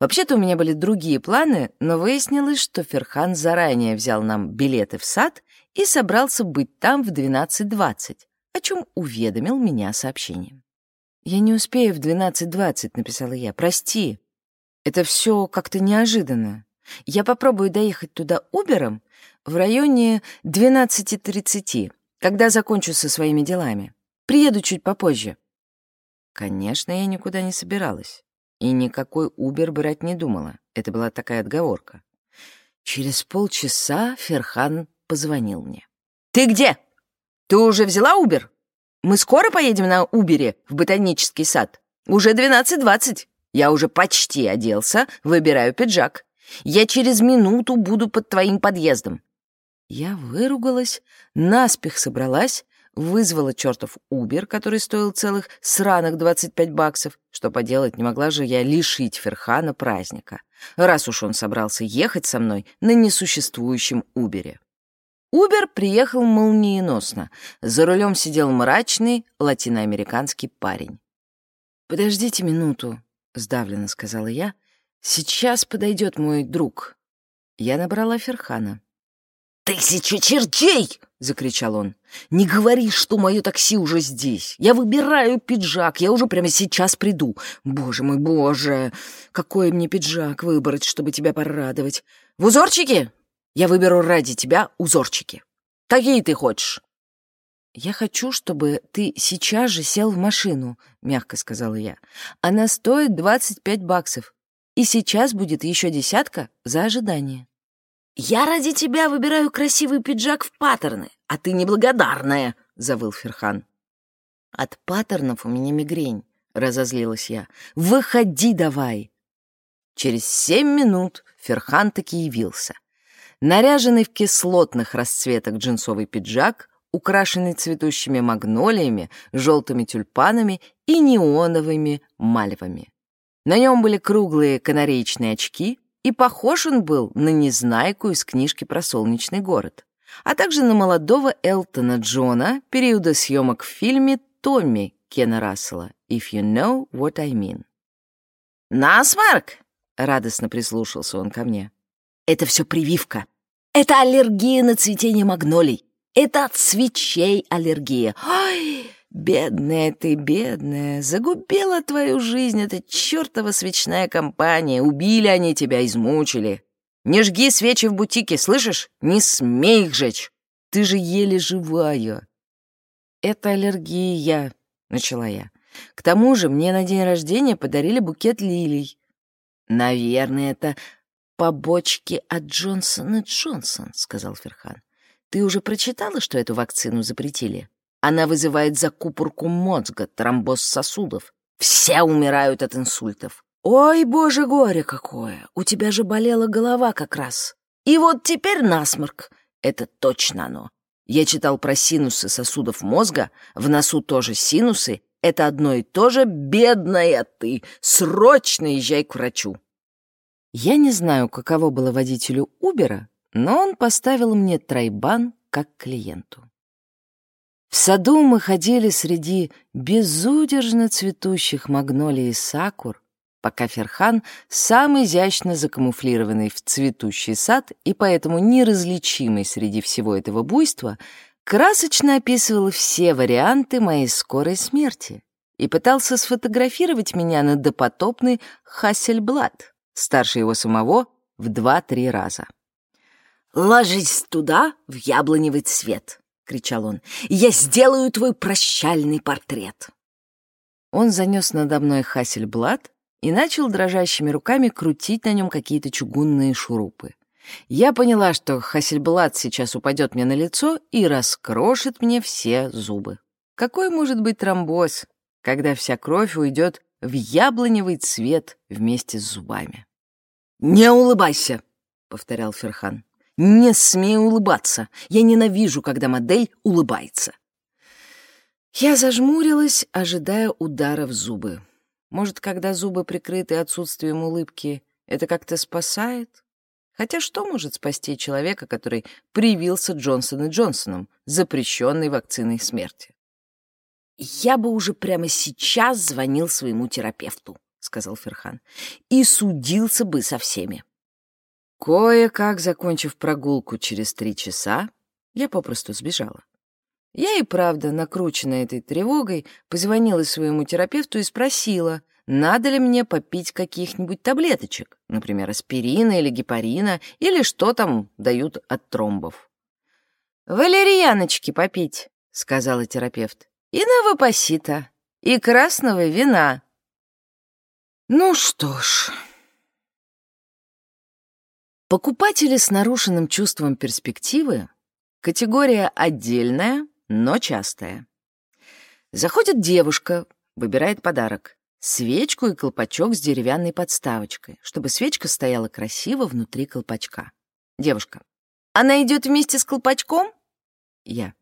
Вообще-то у меня были другие планы, но выяснилось, что Ферхан заранее взял нам билеты в сад и собрался быть там в 12.20, о чем уведомил меня сообщением. «Я не успею в 12.20», — написала я, — «прости. Это все как-то неожиданно. Я попробую доехать туда Убером в районе 12.30, когда закончу со своими делами. Приеду чуть попозже». Конечно, я никуда не собиралась. И никакой Убер брать не думала. Это была такая отговорка. Через полчаса Ферхан позвонил мне. «Ты где? Ты уже взяла Убер? Мы скоро поедем на Убере в ботанический сад. Уже 12.20. Я уже почти оделся, выбираю пиджак. Я через минуту буду под твоим подъездом». Я выругалась, наспех собралась, вызвала чертов Убер, который стоил целых сраных 25 баксов. Что поделать, не могла же я лишить Ферхана праздника, раз уж он собрался ехать со мной на несуществующем Убере. Убер приехал молниеносно. За рулем сидел мрачный латиноамериканский парень. «Подождите минуту», — сдавленно сказала я. «Сейчас подойдет мой друг». Я набрала Ферхана. «Тысяча чертей!» — закричал он. «Не говори, что мое такси уже здесь. Я выбираю пиджак, я уже прямо сейчас приду. Боже мой, боже! Какой мне пиджак выбрать, чтобы тебя порадовать? В узорчике? Я выберу ради тебя узорчики. Какие ты хочешь?» «Я хочу, чтобы ты сейчас же сел в машину», — мягко сказала я. «Она стоит 25 баксов, и сейчас будет еще десятка за ожидание». «Я ради тебя выбираю красивый пиджак в паттерны, а ты неблагодарная», — завыл Ферхан. «От паттернов у меня мигрень», — разозлилась я. «Выходи давай!» Через семь минут Ферхан таки явился. Наряженный в кислотных расцветок джинсовый пиджак, украшенный цветущими магнолиями, желтыми тюльпанами и неоновыми мальвами. На нем были круглые канареечные очки, и похож он был на Незнайку из книжки про солнечный город, а также на молодого Элтона Джона периода съемок в фильме «Томми» Кена Рассела «If you know what I mean». «Насморк!» — радостно прислушался он ко мне. «Это все прививка», это аллергия на цветение магнолий. Это от свечей аллергия. Ой, бедная ты, бедная, загубила твою жизнь эта чертова свечная компания. Убили они тебя, измучили. Не жги свечи в бутике, слышишь? Не смей их жечь. Ты же еле живая. Это аллергия, начала я. К тому же мне на день рождения подарили букет лилий. Наверное, это «Побочки от Джонсона Джонсон», — сказал Ферхан. «Ты уже прочитала, что эту вакцину запретили? Она вызывает закупорку мозга, тромбоз сосудов. Все умирают от инсультов. Ой, боже, горе какое! У тебя же болела голова как раз. И вот теперь насморк. Это точно оно. Я читал про синусы сосудов мозга, в носу тоже синусы. Это одно и то же, бедная ты. Срочно езжай к врачу. Я не знаю, каково было водителю Убера, но он поставил мне тройбан как клиенту. В саду мы ходили среди безудержно цветущих магнолий и сакур, пока Ферхан, сам изящно закамуфлированный в цветущий сад и поэтому неразличимый среди всего этого буйства, красочно описывал все варианты моей скорой смерти и пытался сфотографировать меня на допотопный Хассельблад старше его самого в два-три раза. «Ложись туда, в яблоневый цвет!» — кричал он. «Я сделаю твой прощальный портрет!» Он занес надо мной Хассельблад и начал дрожащими руками крутить на нем какие-то чугунные шурупы. Я поняла, что Хассельблад сейчас упадет мне на лицо и раскрошит мне все зубы. Какой может быть тромбоз, когда вся кровь уйдет в яблоневый цвет вместе с зубами. «Не улыбайся!» — повторял Ферхан. «Не смей улыбаться! Я ненавижу, когда модель улыбается!» Я зажмурилась, ожидая удара в зубы. Может, когда зубы прикрыты отсутствием улыбки, это как-то спасает? Хотя что может спасти человека, который привился Джонсон и Джонсоном, запрещенной вакциной смерти? «Я бы уже прямо сейчас звонил своему терапевту», — сказал Ферхан, «и судился бы со всеми». Кое-как, закончив прогулку через три часа, я попросту сбежала. Я и правда, накрученная этой тревогой, позвонила своему терапевту и спросила, надо ли мне попить каких-нибудь таблеточек, например, аспирина или гепарина, или что там дают от тромбов. «Валерьяночки попить», — сказала терапевт и новопосита, и красного вина. Ну что ж... Покупатели с нарушенным чувством перспективы — категория отдельная, но частая. Заходит девушка, выбирает подарок. Свечку и колпачок с деревянной подставочкой, чтобы свечка стояла красиво внутри колпачка. Девушка. Она идет вместе с колпачком? Я.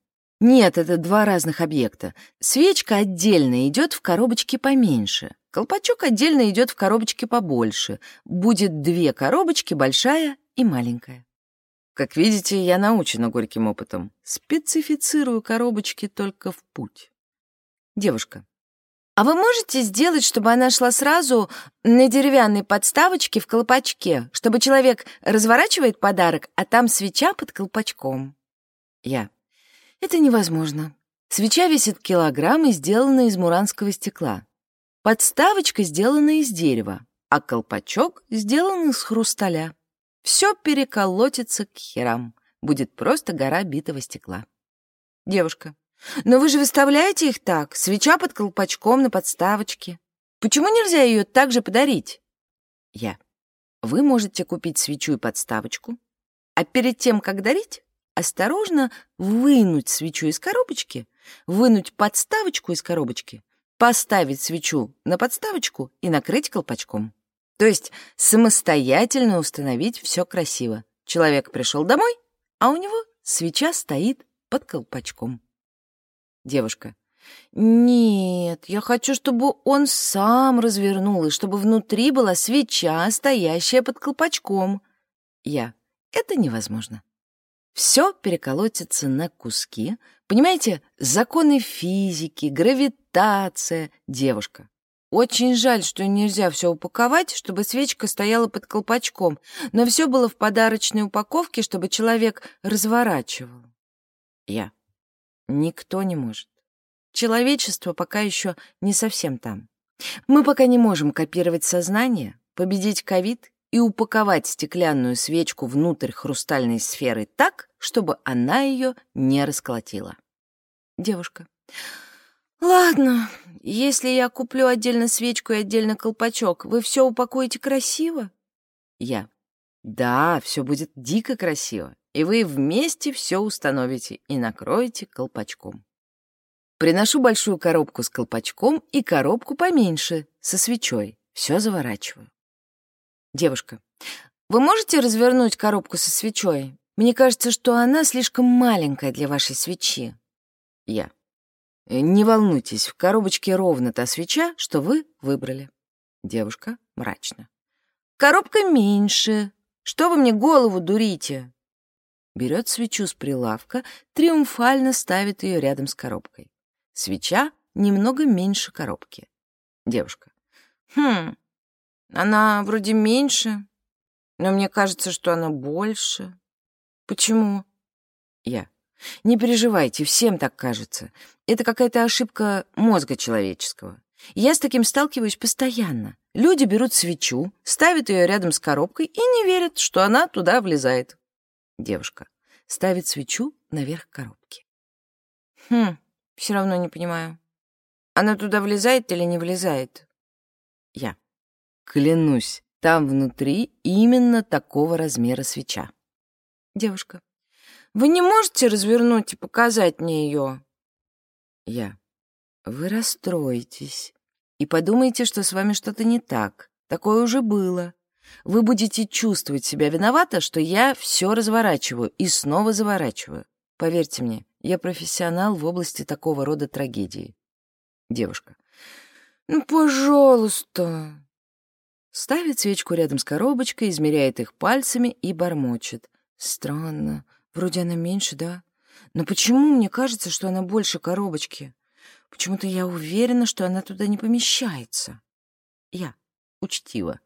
Нет, это два разных объекта. Свечка отдельно идет в коробочке поменьше. Колпачок отдельно идет в коробочке побольше. Будет две коробочки, большая и маленькая. Как видите, я научена горьким опытом. Специфицирую коробочки только в путь. Девушка. А вы можете сделать, чтобы она шла сразу на деревянной подставочке в колпачке, чтобы человек разворачивает подарок, а там свеча под колпачком? Я. Это невозможно. Свеча весит килограмм и сделана из муранского стекла. Подставочка сделана из дерева, а колпачок сделан из хрусталя. Все переколотится к херам. Будет просто гора битого стекла. Девушка. Но вы же выставляете их так, свеча под колпачком на подставочке. Почему нельзя ее также подарить? Я. Вы можете купить свечу и подставочку, а перед тем, как дарить, осторожно вынуть свечу из коробочки, вынуть подставочку из коробочки, поставить свечу на подставочку и накрыть колпачком. То есть самостоятельно установить все красиво. Человек пришел домой, а у него свеча стоит под колпачком. Девушка. «Нет, я хочу, чтобы он сам развернул, и чтобы внутри была свеча, стоящая под колпачком». Я. «Это невозможно». Все переколотится на куски. Понимаете, законы физики, гравитация. Девушка. Очень жаль, что нельзя все упаковать, чтобы свечка стояла под колпачком, но все было в подарочной упаковке, чтобы человек разворачивал. Я. Никто не может. Человечество пока еще не совсем там. Мы пока не можем копировать сознание, победить ковид и упаковать стеклянную свечку внутрь хрустальной сферы так, чтобы она ее не расколотила. Девушка. «Ладно, если я куплю отдельно свечку и отдельно колпачок, вы все упакуете красиво?» Я. «Да, все будет дико красиво, и вы вместе все установите и накроете колпачком». Приношу большую коробку с колпачком и коробку поменьше, со свечой. Все заворачиваю. Девушка. Вы можете развернуть коробку со свечой? Мне кажется, что она слишком маленькая для вашей свечи. Я. Не волнуйтесь, в коробочке ровно та свеча, что вы выбрали. Девушка мрачно. Коробка меньше. Что вы мне голову дурите? Берет свечу с прилавка, триумфально ставит ее рядом с коробкой. Свеча немного меньше коробки. Девушка. Хм, она вроде меньше, но мне кажется, что она больше. Почему? Я. Не переживайте, всем так кажется. Это какая-то ошибка мозга человеческого. Я с таким сталкиваюсь постоянно. Люди берут свечу, ставят ее рядом с коробкой и не верят, что она туда влезает. Девушка ставит свечу наверх коробки. Хм, все равно не понимаю. Она туда влезает или не влезает? Я. Клянусь, там внутри именно такого размера свеча. Девушка. Вы не можете развернуть и показать мне ее? Я. Вы расстроитесь. и подумаете, что с вами что-то не так. Такое уже было. Вы будете чувствовать себя виновато, что я все разворачиваю и снова заворачиваю. Поверьте мне, я профессионал в области такого рода трагедии. Девушка. «Ну, пожалуйста!» Ставит свечку рядом с коробочкой, измеряет их пальцами и бормочет. «Странно. Вроде она меньше, да? Но почему мне кажется, что она больше коробочки? Почему-то я уверена, что она туда не помещается». Я. Учтиво.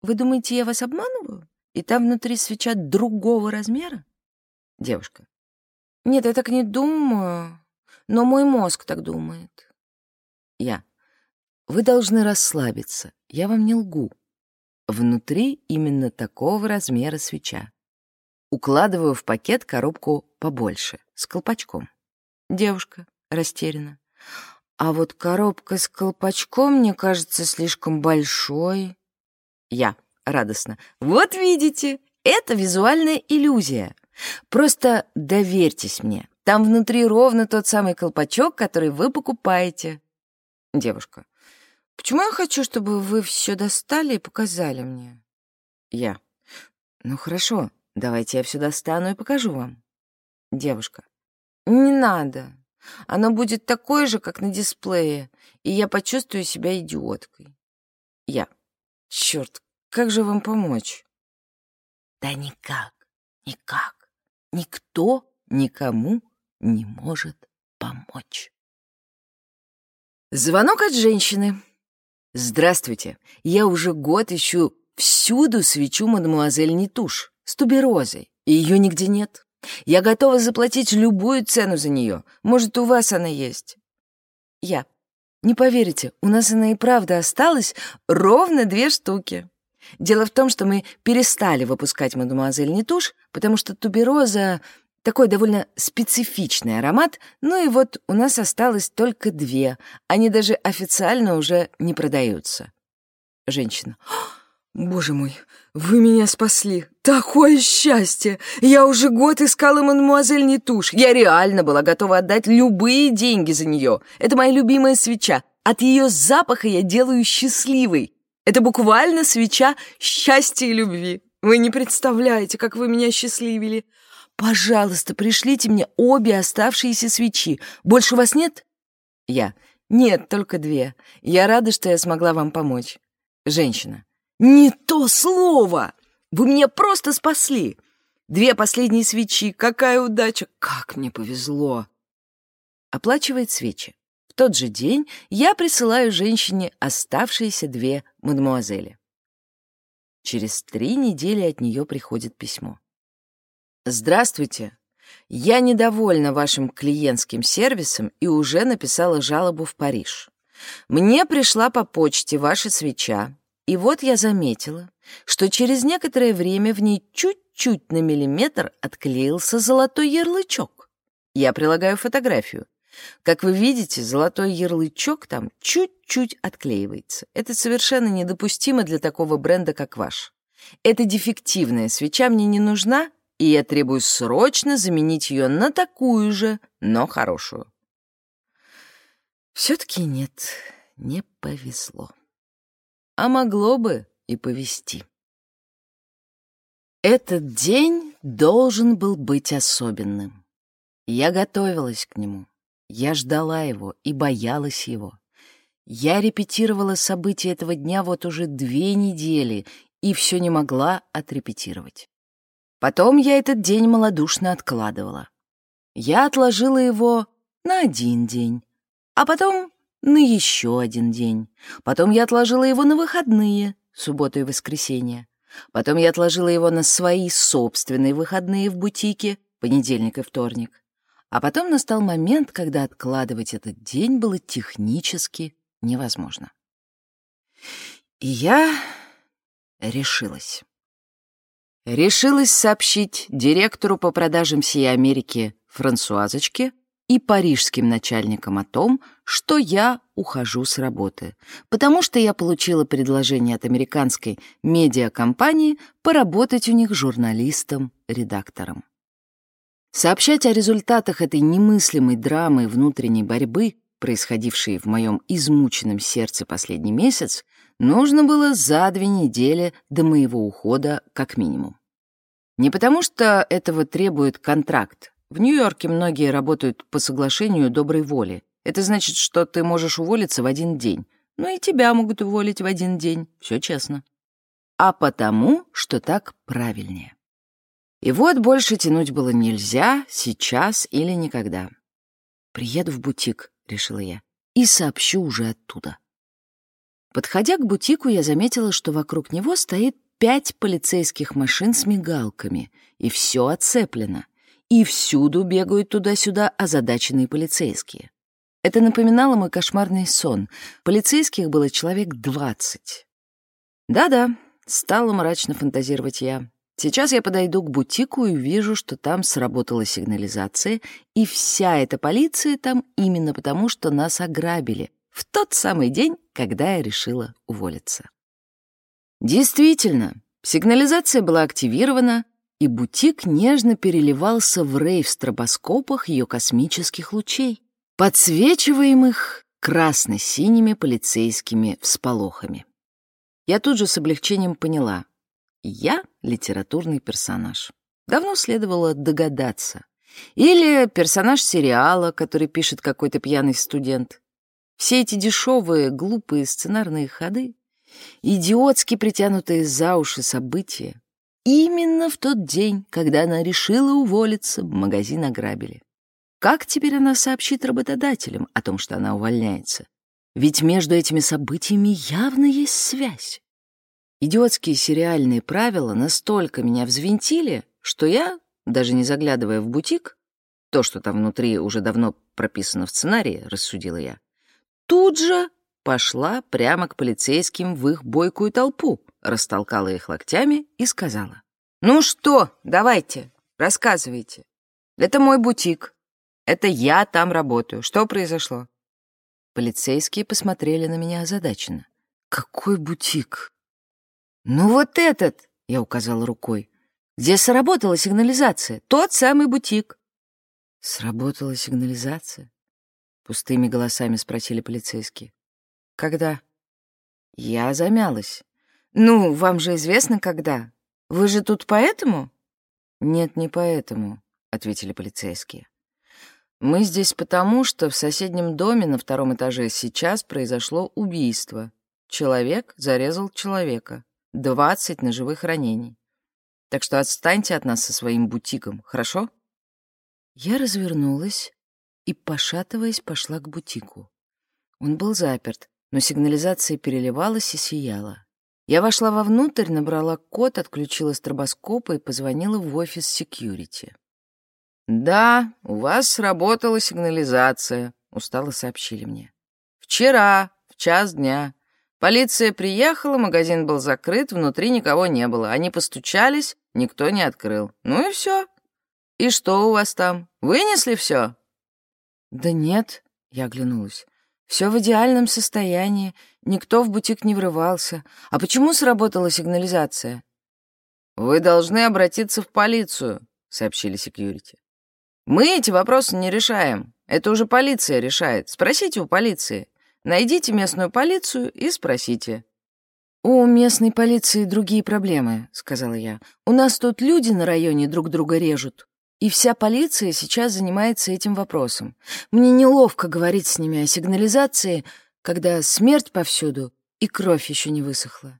«Вы думаете, я вас обманываю? И там внутри свеча другого размера?» Девушка. «Нет, я так не думаю, но мой мозг так думает». Я. Вы должны расслабиться. Я вам не лгу. Внутри именно такого размера свеча. Укладываю в пакет коробку побольше, с колпачком. Девушка растеряна. А вот коробка с колпачком мне кажется слишком большой. Я радостно. Вот видите, это визуальная иллюзия. Просто доверьтесь мне. Там внутри ровно тот самый колпачок, который вы покупаете. Девушка. Почему я хочу, чтобы вы все достали и показали мне? Я. Ну хорошо, давайте я все достану и покажу вам. Девушка. Не надо. Оно будет такое же, как на дисплее, и я почувствую себя идиоткой. Я. Черт, как же вам помочь? Да никак, никак. Никто никому не может помочь. Звонок от женщины. «Здравствуйте. Я уже год ищу всюду свечу мадемуазель Нетуш с туберозой, и ее нигде нет. Я готова заплатить любую цену за нее. Может, у вас она есть?» Я. «Не поверите, у нас она и правда осталась ровно две штуки. Дело в том, что мы перестали выпускать мадемуазель Нетуш, потому что тубероза такой довольно специфичный аромат, ну и вот у нас осталось только две. Они даже официально уже не продаются. Женщина. «Боже мой, вы меня спасли! Такое счастье! Я уже год искала мадемуазель Нетуш. Я реально была готова отдать любые деньги за нее. Это моя любимая свеча. От ее запаха я делаю счастливой. Это буквально свеча счастья и любви. Вы не представляете, как вы меня счастливили. «Пожалуйста, пришлите мне обе оставшиеся свечи. Больше у вас нет?» Я. «Нет, только две. Я рада, что я смогла вам помочь». Женщина. «Не то слово! Вы меня просто спасли! Две последние свечи, какая удача! Как мне повезло!» Оплачивает свечи. В тот же день я присылаю женщине оставшиеся две мадемуазели. Через три недели от нее приходит письмо. «Здравствуйте. Я недовольна вашим клиентским сервисом и уже написала жалобу в Париж. Мне пришла по почте ваша свеча, и вот я заметила, что через некоторое время в ней чуть-чуть на миллиметр отклеился золотой ярлычок. Я прилагаю фотографию. Как вы видите, золотой ярлычок там чуть-чуть отклеивается. Это совершенно недопустимо для такого бренда, как ваш. Эта дефективная свеча мне не нужна, и я требую срочно заменить ее на такую же, но хорошую. Все-таки нет, не повезло. А могло бы и повезти. Этот день должен был быть особенным. Я готовилась к нему. Я ждала его и боялась его. Я репетировала события этого дня вот уже две недели и все не могла отрепетировать. Потом я этот день малодушно откладывала. Я отложила его на один день, а потом на еще один день. Потом я отложила его на выходные, субботу и воскресенье. Потом я отложила его на свои собственные выходные в бутике, понедельник и вторник. А потом настал момент, когда откладывать этот день было технически невозможно. И я решилась решилась сообщить директору по продажам всей Америки Франсуазочке и парижским начальникам о том, что я ухожу с работы, потому что я получила предложение от американской медиакомпании поработать у них журналистом-редактором. Сообщать о результатах этой немыслимой драмы внутренней борьбы происходивший в моем измученном сердце последний месяц, нужно было за две недели до моего ухода как минимум. Не потому что этого требует контракт. В Нью-Йорке многие работают по соглашению доброй воли. Это значит, что ты можешь уволиться в один день. Ну и тебя могут уволить в один день. Все честно. А потому, что так правильнее. И вот больше тянуть было нельзя, сейчас или никогда. «Приеду в бутик», — решила я, — «и сообщу уже оттуда». Подходя к бутику, я заметила, что вокруг него стоит пять полицейских машин с мигалками, и все оцеплено. И всюду бегают туда-сюда озадаченные полицейские. Это напоминало мой кошмарный сон. Полицейских было человек двадцать. Да-да, стала мрачно фантазировать я. Сейчас я подойду к бутику и вижу, что там сработала сигнализация, и вся эта полиция там именно потому, что нас ограбили в тот самый день, когда я решила уволиться. Действительно, сигнализация была активирована, и бутик нежно переливался в рей в стробоскопах ее космических лучей, подсвечиваемых красно-синими полицейскими всполохами. Я тут же с облегчением поняла — я литературный персонаж. Давно следовало догадаться. Или персонаж сериала, который пишет какой-то пьяный студент. Все эти дешевые, глупые сценарные ходы, идиотски притянутые за уши события, именно в тот день, когда она решила уволиться, магазин ограбили. Как теперь она сообщит работодателям о том, что она увольняется? Ведь между этими событиями явно есть связь. Идиотские сериальные правила настолько меня взвинтили, что я, даже не заглядывая в бутик, то, что там внутри уже давно прописано в сценарии, рассудила я, тут же пошла прямо к полицейским в их бойкую толпу, растолкала их локтями и сказала. «Ну что, давайте, рассказывайте. Это мой бутик. Это я там работаю. Что произошло?» Полицейские посмотрели на меня озадаченно. «Какой бутик? «Ну вот этот!» — я указал рукой. «Где сработала сигнализация? Тот самый бутик». «Сработала сигнализация?» — пустыми голосами спросили полицейские. «Когда?» Я замялась. «Ну, вам же известно, когда. Вы же тут поэтому?» «Нет, не поэтому», — ответили полицейские. «Мы здесь потому, что в соседнем доме на втором этаже сейчас произошло убийство. Человек зарезал человека. Двадцать ножевых ранений. Так что отстаньте от нас со своим бутиком, хорошо?» Я развернулась и, пошатываясь, пошла к бутику. Он был заперт, но сигнализация переливалась и сияла. Я вошла вовнутрь, набрала код, отключила стробоскопы и позвонила в офис секьюрити. «Да, у вас сработала сигнализация», — устало сообщили мне. «Вчера, в час дня. Полиция приехала, магазин был закрыт, внутри никого не было. Они постучались, никто не открыл. Ну и все. И что у вас там? Вынесли все? Да нет, я оглянулась. Все в идеальном состоянии, никто в бутик не врывался. А почему сработала сигнализация? Вы должны обратиться в полицию, сообщили секьюрити. Мы эти вопросы не решаем. Это уже полиция решает. Спросите у полиции. Найдите местную полицию и спросите». «У местной полиции другие проблемы», — сказала я. «У нас тут люди на районе друг друга режут, и вся полиция сейчас занимается этим вопросом. Мне неловко говорить с ними о сигнализации, когда смерть повсюду и кровь еще не высохла».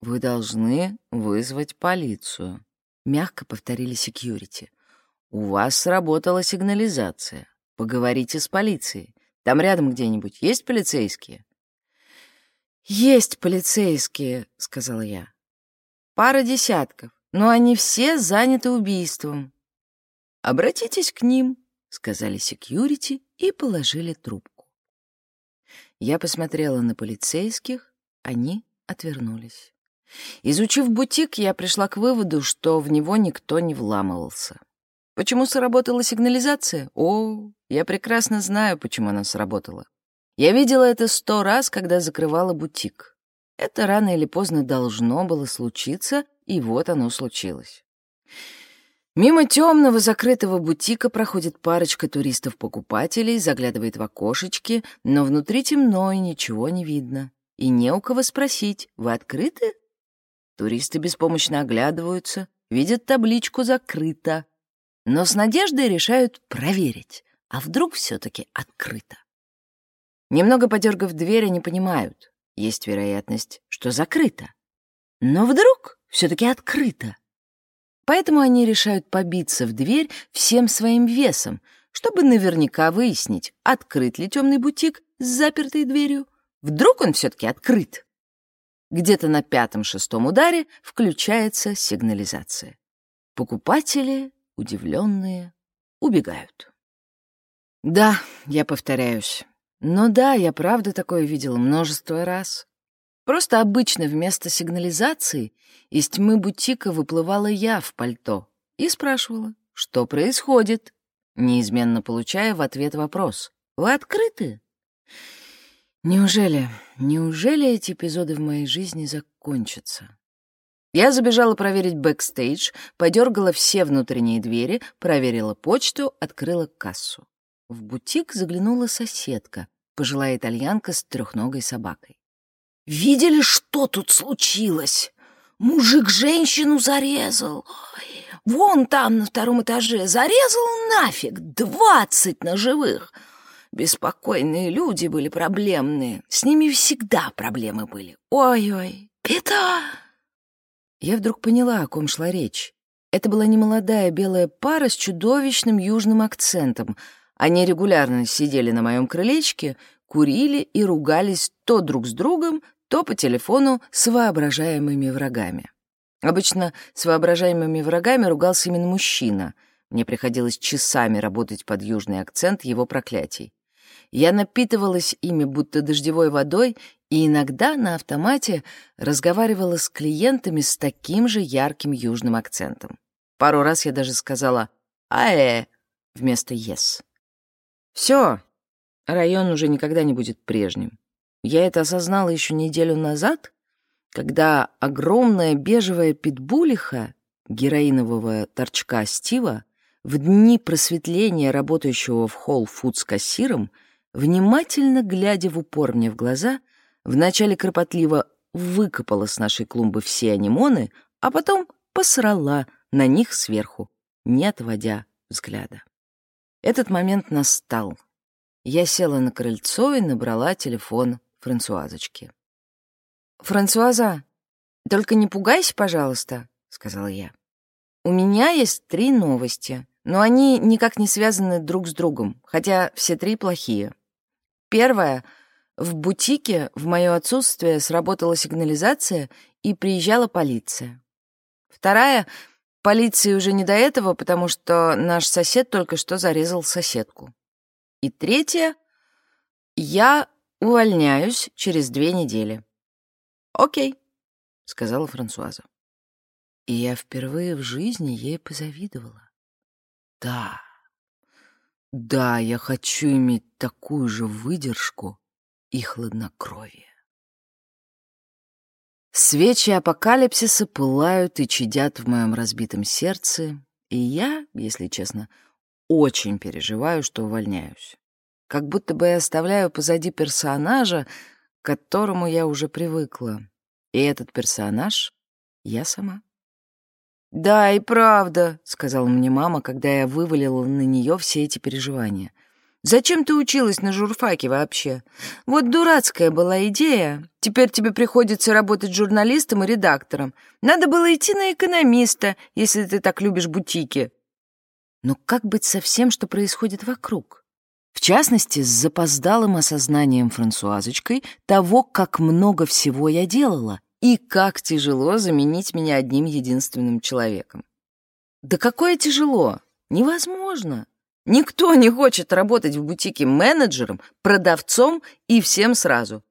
«Вы должны вызвать полицию», — мягко повторили секьюрити. «У вас сработала сигнализация. Поговорите с полицией. Там рядом где-нибудь есть полицейские?» «Есть полицейские», — сказала я. «Пара десятков, но они все заняты убийством». «Обратитесь к ним», — сказали секьюрити и положили трубку. Я посмотрела на полицейских, они отвернулись. Изучив бутик, я пришла к выводу, что в него никто не вламывался. Почему сработала сигнализация? О, я прекрасно знаю, почему она сработала. Я видела это сто раз, когда закрывала бутик. Это рано или поздно должно было случиться, и вот оно случилось. Мимо темного закрытого бутика проходит парочка туристов-покупателей, заглядывает в окошечки, но внутри темно и ничего не видно. И не у кого спросить, вы открыты? Туристы беспомощно оглядываются, видят табличку «Закрыто», но с надеждой решают проверить, а вдруг все-таки открыто. Немного подергав дверь, они понимают, есть вероятность, что закрыто. Но вдруг все-таки открыто. Поэтому они решают побиться в дверь всем своим весом, чтобы наверняка выяснить, открыт ли темный бутик с запертой дверью. Вдруг он все-таки открыт. Где-то на пятом-шестом ударе включается сигнализация. Покупатели, удивленные, убегают. Да, я повторяюсь. Но да, я правда такое видела множество раз. Просто обычно вместо сигнализации из тьмы бутика выплывала я в пальто и спрашивала, что происходит, неизменно получая в ответ вопрос «Вы открыты?» Неужели, неужели эти эпизоды в моей жизни закончатся? Я забежала проверить бэкстейдж, подергала все внутренние двери, проверила почту, открыла кассу. В бутик заглянула соседка, пожилая итальянка с трехногой собакой. Видели, что тут случилось? Мужик женщину зарезал. Ой, вон там, на втором этаже, зарезал нафиг, двадцать ножевых. Беспокойные люди были проблемные. С ними всегда проблемы были. Ой-ой, беда. Я вдруг поняла, о ком шла речь. Это была немолодая белая пара с чудовищным южным акцентом. Они регулярно сидели на моем крылечке, курили и ругались то друг с другом, то по телефону с воображаемыми врагами. Обычно с воображаемыми врагами ругался именно мужчина. Мне приходилось часами работать под южный акцент его проклятий. Я напитывалась ими будто дождевой водой и иногда на автомате разговаривала с клиентами с таким же ярким южным акцентом. Пару раз я даже сказала «аэ» вместо «ес». Все, район уже никогда не будет прежним. Я это осознала еще неделю назад, когда огромная бежевая питбулиха героинового торчка Стива в дни просветления работающего в Whole Foods кассиром, внимательно глядя в упор мне в глаза, вначале кропотливо выкопала с нашей клумбы все анимоны, а потом посрала на них сверху, не отводя взгляда. Этот момент настал. Я села на крыльцо и набрала телефон Франсуазочки. «Франсуаза, только не пугайся, пожалуйста», — сказала я. «У меня есть три новости, но они никак не связаны друг с другом, хотя все три плохие. Первая — в бутике в мое отсутствие сработала сигнализация и приезжала полиция. Вторая — полиции уже не до этого, потому что наш сосед только что зарезал соседку. И третья — я Увольняюсь через две недели. Окей, сказала Франсуаза. И я впервые в жизни ей позавидовала. Да, да, я хочу иметь такую же выдержку и хладнокровие. Свечи апокалипсиса пылают и чадят в моем разбитом сердце, и я, если честно, очень переживаю, что увольняюсь как будто бы я оставляю позади персонажа, к которому я уже привыкла. И этот персонаж — я сама. «Да, и правда», — сказала мне мама, когда я вывалила на нее все эти переживания. «Зачем ты училась на журфаке вообще? Вот дурацкая была идея. Теперь тебе приходится работать журналистом и редактором. Надо было идти на экономиста, если ты так любишь бутики». Но как быть со всем, что происходит вокруг? В частности, с запоздалым осознанием Франсуазочкой того, как много всего я делала и как тяжело заменить меня одним единственным человеком. Да какое тяжело? Невозможно. Никто не хочет работать в бутике менеджером, продавцом и всем сразу.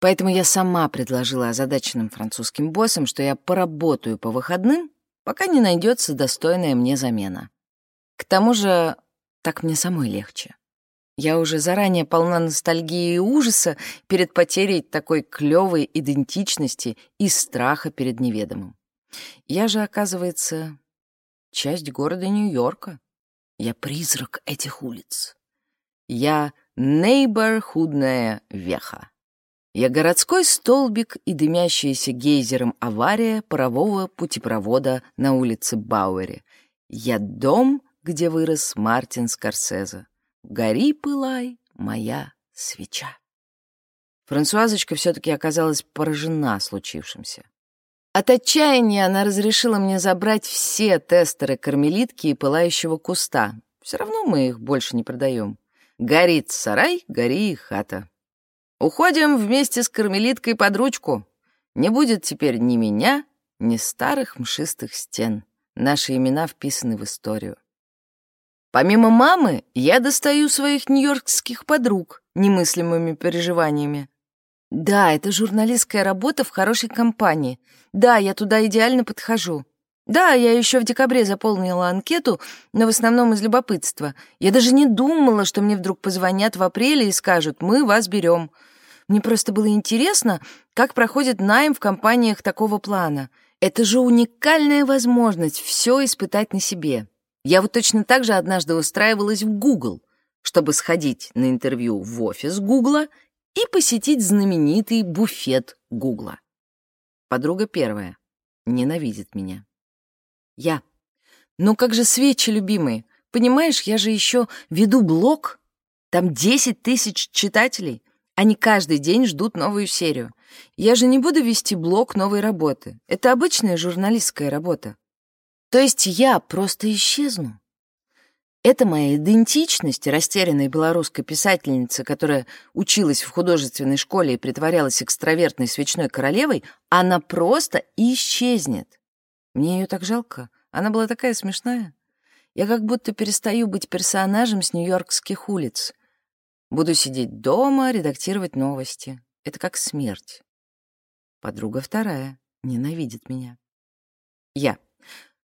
Поэтому я сама предложила озадаченным французским боссам, что я поработаю по выходным, пока не найдется достойная мне замена. К тому же так мне самой легче. Я уже заранее полна ностальгии и ужаса перед потерей такой клёвой идентичности и страха перед неведомым. Я же, оказывается, часть города Нью-Йорка. Я призрак этих улиц. Я нейборхудная веха. Я городской столбик и дымящаяся гейзером авария парового путепровода на улице Бауэре. Я дом, где вырос Мартин Скорсезе. Гори, пылай, моя свеча. Франсуазочка все-таки оказалась поражена случившимся. От отчаяния она разрешила мне забрать все тестеры кармелитки и пылающего куста. Все равно мы их больше не продаем. Горит сарай, гори и хата. Уходим вместе с кармелиткой под ручку. Не будет теперь ни меня, ни старых мшистых стен. Наши имена вписаны в историю. Помимо мамы, я достаю своих нью-йоркских подруг немыслимыми переживаниями. Да, это журналистская работа в хорошей компании. Да, я туда идеально подхожу. Да, я еще в декабре заполнила анкету, но в основном из любопытства. Я даже не думала, что мне вдруг позвонят в апреле и скажут «мы вас берем». Мне просто было интересно, как проходит найм в компаниях такого плана. Это же уникальная возможность все испытать на себе. Я вот точно так же однажды устраивалась в Google, чтобы сходить на интервью в офис Гугла и посетить знаменитый буфет Гугла. Подруга первая. Ненавидит меня. Я. Ну как же свечи, любимые? Понимаешь, я же еще веду блог. Там 10 тысяч читателей. Они каждый день ждут новую серию. Я же не буду вести блог новой работы. Это обычная журналистская работа. То есть я просто исчезну. Это моя идентичность растерянной белорусской писательницы, которая училась в художественной школе и притворялась экстравертной свечной королевой, она просто исчезнет. Мне ее так жалко. Она была такая смешная. Я как будто перестаю быть персонажем с нью-йоркских улиц. Буду сидеть дома, редактировать новости. Это как смерть. Подруга вторая ненавидит меня. Я.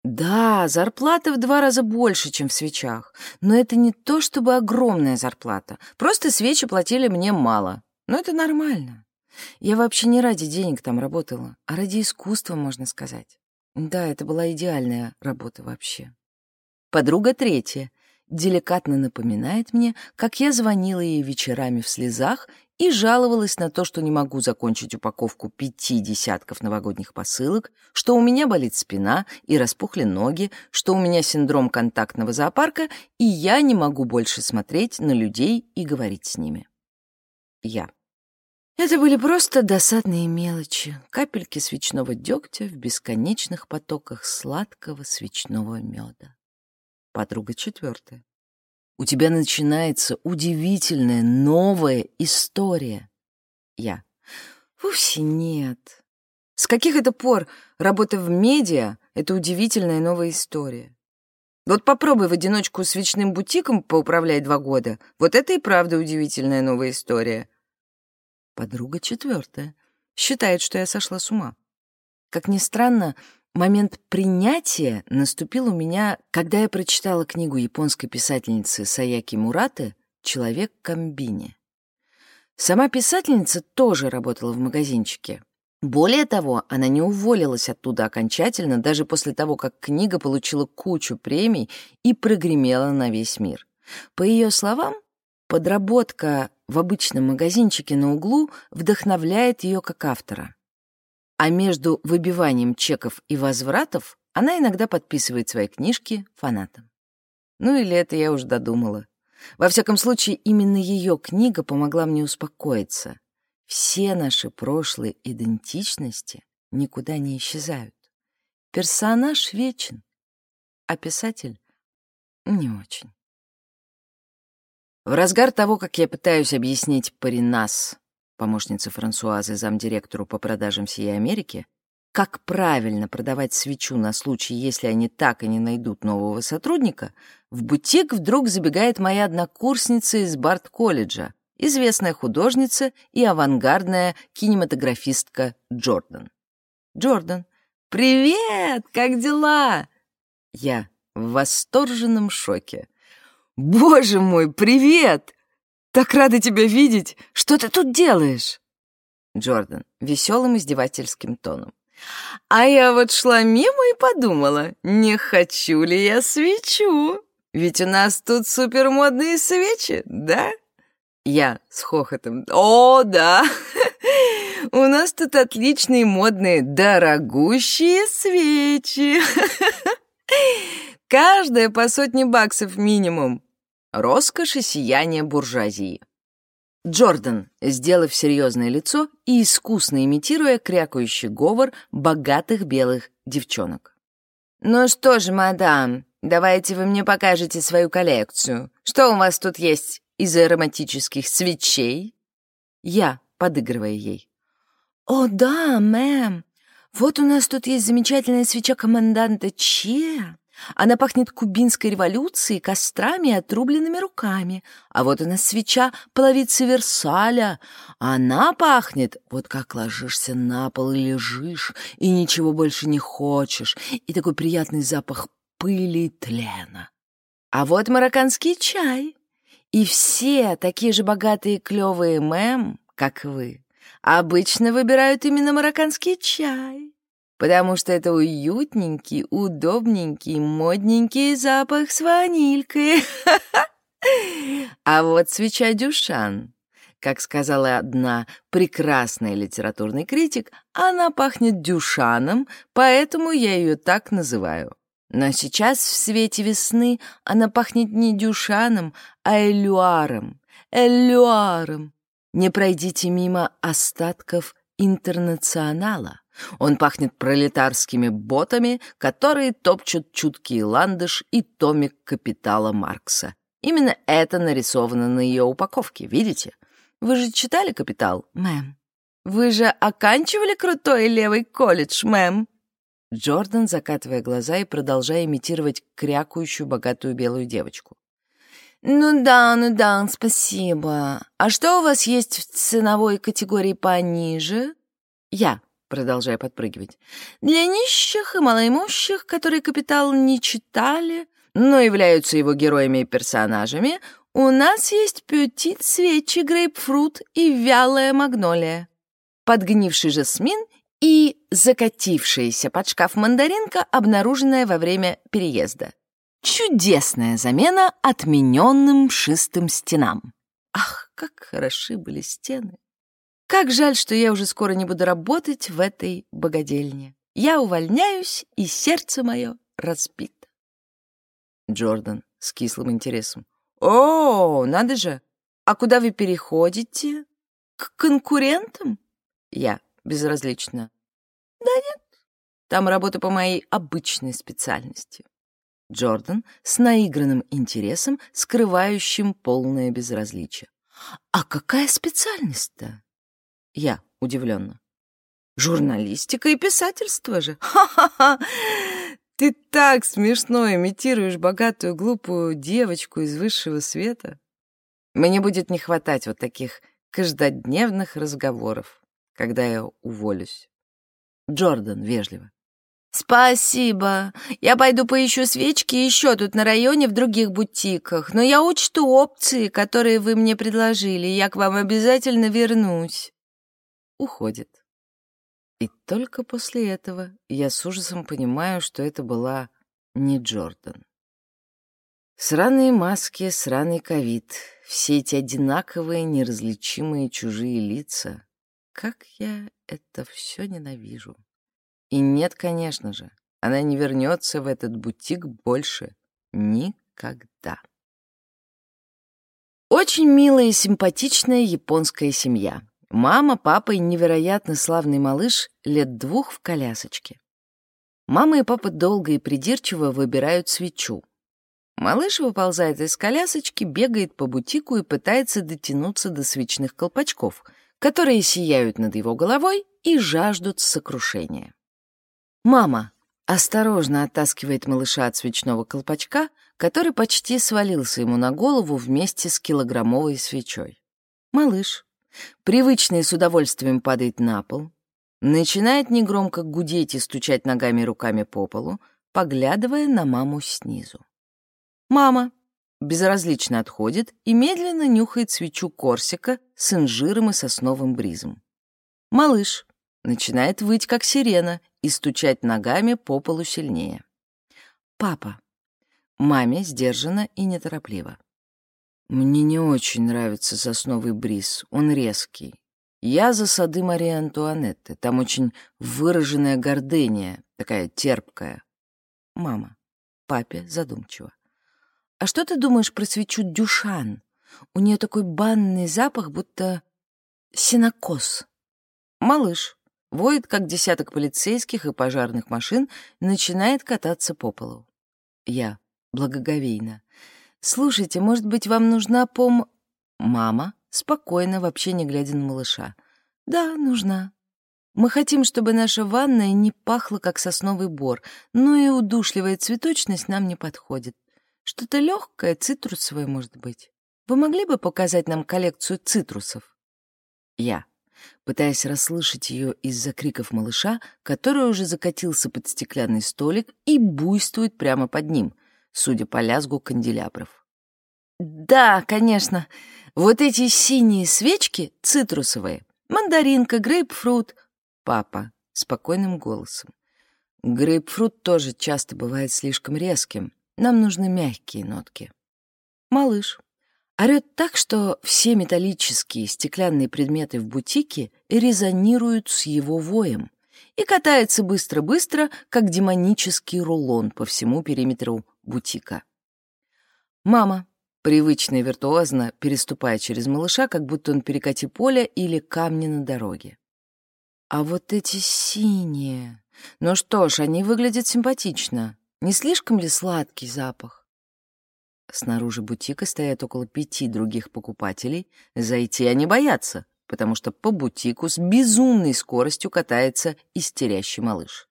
Да, зарплата в два раза больше, чем в свечах. Но это не то чтобы огромная зарплата. Просто свечи платили мне мало. Но это нормально. Я вообще не ради денег там работала, а ради искусства, можно сказать. Да, это была идеальная работа вообще. Подруга третья деликатно напоминает мне, как я звонила ей вечерами в слезах и жаловалась на то, что не могу закончить упаковку пяти десятков новогодних посылок, что у меня болит спина и распухли ноги, что у меня синдром контактного зоопарка, и я не могу больше смотреть на людей и говорить с ними. Я. Это были просто досадные мелочи, капельки свечного дегтя в бесконечных потоках сладкого свечного меда. Подруга четвертая у тебя начинается удивительная новая история. Я. Вовсе нет. С каких это пор работа в медиа — это удивительная новая история? Вот попробуй в одиночку свечным бутиком поуправлять два года. Вот это и правда удивительная новая история. Подруга четвертая. Считает, что я сошла с ума. Как ни странно, Момент принятия наступил у меня, когда я прочитала книгу японской писательницы Саяки Мураты «Человек в комбине». Сама писательница тоже работала в магазинчике. Более того, она не уволилась оттуда окончательно, даже после того, как книга получила кучу премий и прогремела на весь мир. По ее словам, подработка в обычном магазинчике на углу вдохновляет ее как автора а между выбиванием чеков и возвратов она иногда подписывает свои книжки фанатам. Ну или это я уже додумала. Во всяком случае, именно ее книга помогла мне успокоиться. Все наши прошлые идентичности никуда не исчезают. Персонаж вечен, а писатель — не очень. В разгар того, как я пытаюсь объяснить Паринас помощница Франсуазы замдиректору по продажам всей Америки, как правильно продавать свечу на случай, если они так и не найдут нового сотрудника, в бутик вдруг забегает моя однокурсница из Барт-колледжа, известная художница и авангардная кинематографистка Джордан. «Джордан, привет! Как дела?» Я в восторженном шоке. «Боже мой, привет! Так рада тебя видеть! Что ты тут делаешь?» Джордан веселым издевательским тоном. А я вот шла мимо и подумала, не хочу ли я свечу? Ведь у нас тут супермодные свечи, да? Я с хохотом. О, да! У нас тут отличные модные, дорогущие свечи. Каждая по сотне баксов минимум. Роскошь и сияние буржуазии. Джордан, сделав серьезное лицо и искусно имитируя крякающий говор богатых белых девчонок. «Ну что же, мадам, давайте вы мне покажете свою коллекцию. Что у вас тут есть из ароматических свечей?» Я, подыгрывая ей. «О, да, мэм, вот у нас тут есть замечательная свеча команданта Че. Она пахнет кубинской революцией, кострами и отрубленными руками. А вот у нас свеча половицы Версаля. Она пахнет, вот как ложишься на пол и лежишь, и ничего больше не хочешь, и такой приятный запах пыли и тлена. А вот марокканский чай. И все такие же богатые клевые мэм, как вы, обычно выбирают именно марокканский чай потому что это уютненький, удобненький, модненький запах с ванилькой. А вот свеча Дюшан, как сказала одна прекрасная литературный критик, она пахнет Дюшаном, поэтому я ее так называю. Но сейчас в свете весны она пахнет не Дюшаном, а Элюаром. Элюаром. Не пройдите мимо остатков интернационала. Он пахнет пролетарскими ботами, которые топчут чуткий ландыш и томик капитала Маркса. Именно это нарисовано на ее упаковке, видите? Вы же читали «Капитал», мэм? Вы же оканчивали крутой левый колледж, мэм? Джордан, закатывая глаза и продолжая имитировать крякающую богатую белую девочку. «Ну да, ну да, спасибо. А что у вас есть в ценовой категории пониже?» «Я», продолжая подпрыгивать, «для нищих и малоимущих, которые «Капитал» не читали, но являются его героями и персонажами, у нас есть пютит, свечи, грейпфрут и вялая магнолия, подгнивший жасмин и закатившаяся под шкаф мандаринка, обнаруженная во время переезда. Чудесная замена отмененным шистым стенам. Ах, как хороши были стены! Как жаль, что я уже скоро не буду работать в этой богадельне. Я увольняюсь, и сердце мое разбито. Джордан с кислым интересом. «О, надо же! А куда вы переходите? К конкурентам?» Я безразлично. «Да нет, там работа по моей обычной специальности». Джордан с наигранным интересом, скрывающим полное безразличие. «А какая специальность-то?» Я удивленно. Журналистика и писательство же. Ха-ха-ха! Ты так смешно имитируешь богатую глупую девочку из высшего света. Мне будет не хватать вот таких каждодневных разговоров, когда я уволюсь. Джордан вежливо. «Спасибо. Я пойду поищу свечки еще тут на районе в других бутиках, но я учту опции, которые вы мне предложили, я к вам обязательно вернусь» уходит. И только после этого я с ужасом понимаю, что это была не Джордан. Сраные маски, сраный ковид, все эти одинаковые, неразличимые чужие лица. Как я это все ненавижу. И нет, конечно же, она не вернется в этот бутик больше никогда. Очень милая и симпатичная японская семья. Мама, папа и невероятно славный малыш лет двух в колясочке. Мама и папа долго и придирчиво выбирают свечу. Малыш выползает из колясочки, бегает по бутику и пытается дотянуться до свечных колпачков, которые сияют над его головой и жаждут сокрушения. Мама осторожно оттаскивает малыша от свечного колпачка, который почти свалился ему на голову вместе с килограммовой свечой. Малыш, Привычный с удовольствием падает на пол, начинает негромко гудеть и стучать ногами и руками по полу, поглядывая на маму снизу. Мама безразлично отходит и медленно нюхает свечу корсика с инжиром и сосновым бризом. Малыш Начинает выть, как сирена, и стучать ногами по полу сильнее. Папа. Маме сдержанно и неторопливо. Мне не очень нравится сосновый бриз, он резкий. Я за сады Марии Антуанетты, там очень выраженная гордыня, такая терпкая. Мама. Папе задумчиво. А что ты думаешь про свечу Дюшан? У нее такой банный запах, будто синокос. Малыш воет, как десяток полицейских и пожарных машин, начинает кататься по полу. Я благоговейно. «Слушайте, может быть, вам нужна пом...» Мама, спокойно, вообще не глядя на малыша. «Да, нужна. Мы хотим, чтобы наша ванная не пахла, как сосновый бор, но и удушливая цветочность нам не подходит. Что-то легкое, цитрусовое, может быть. Вы могли бы показать нам коллекцию цитрусов?» Я пытаясь расслышать ее из-за криков малыша, который уже закатился под стеклянный столик и буйствует прямо под ним, судя по лязгу канделябров. «Да, конечно. Вот эти синие свечки цитрусовые. Мандаринка, грейпфрут». «Папа», спокойным голосом. «Грейпфрут тоже часто бывает слишком резким. Нам нужны мягкие нотки». «Малыш, Орёт так, что все металлические стеклянные предметы в бутике резонируют с его воем и катается быстро-быстро, как демонический рулон по всему периметру бутика. Мама, привычно и виртуозно переступая через малыша, как будто он перекати поле или камни на дороге. А вот эти синие... Ну что ж, они выглядят симпатично. Не слишком ли сладкий запах? Снаружи бутика стоят около пяти других покупателей. Зайти они боятся, потому что по бутику с безумной скоростью катается истерящий малыш.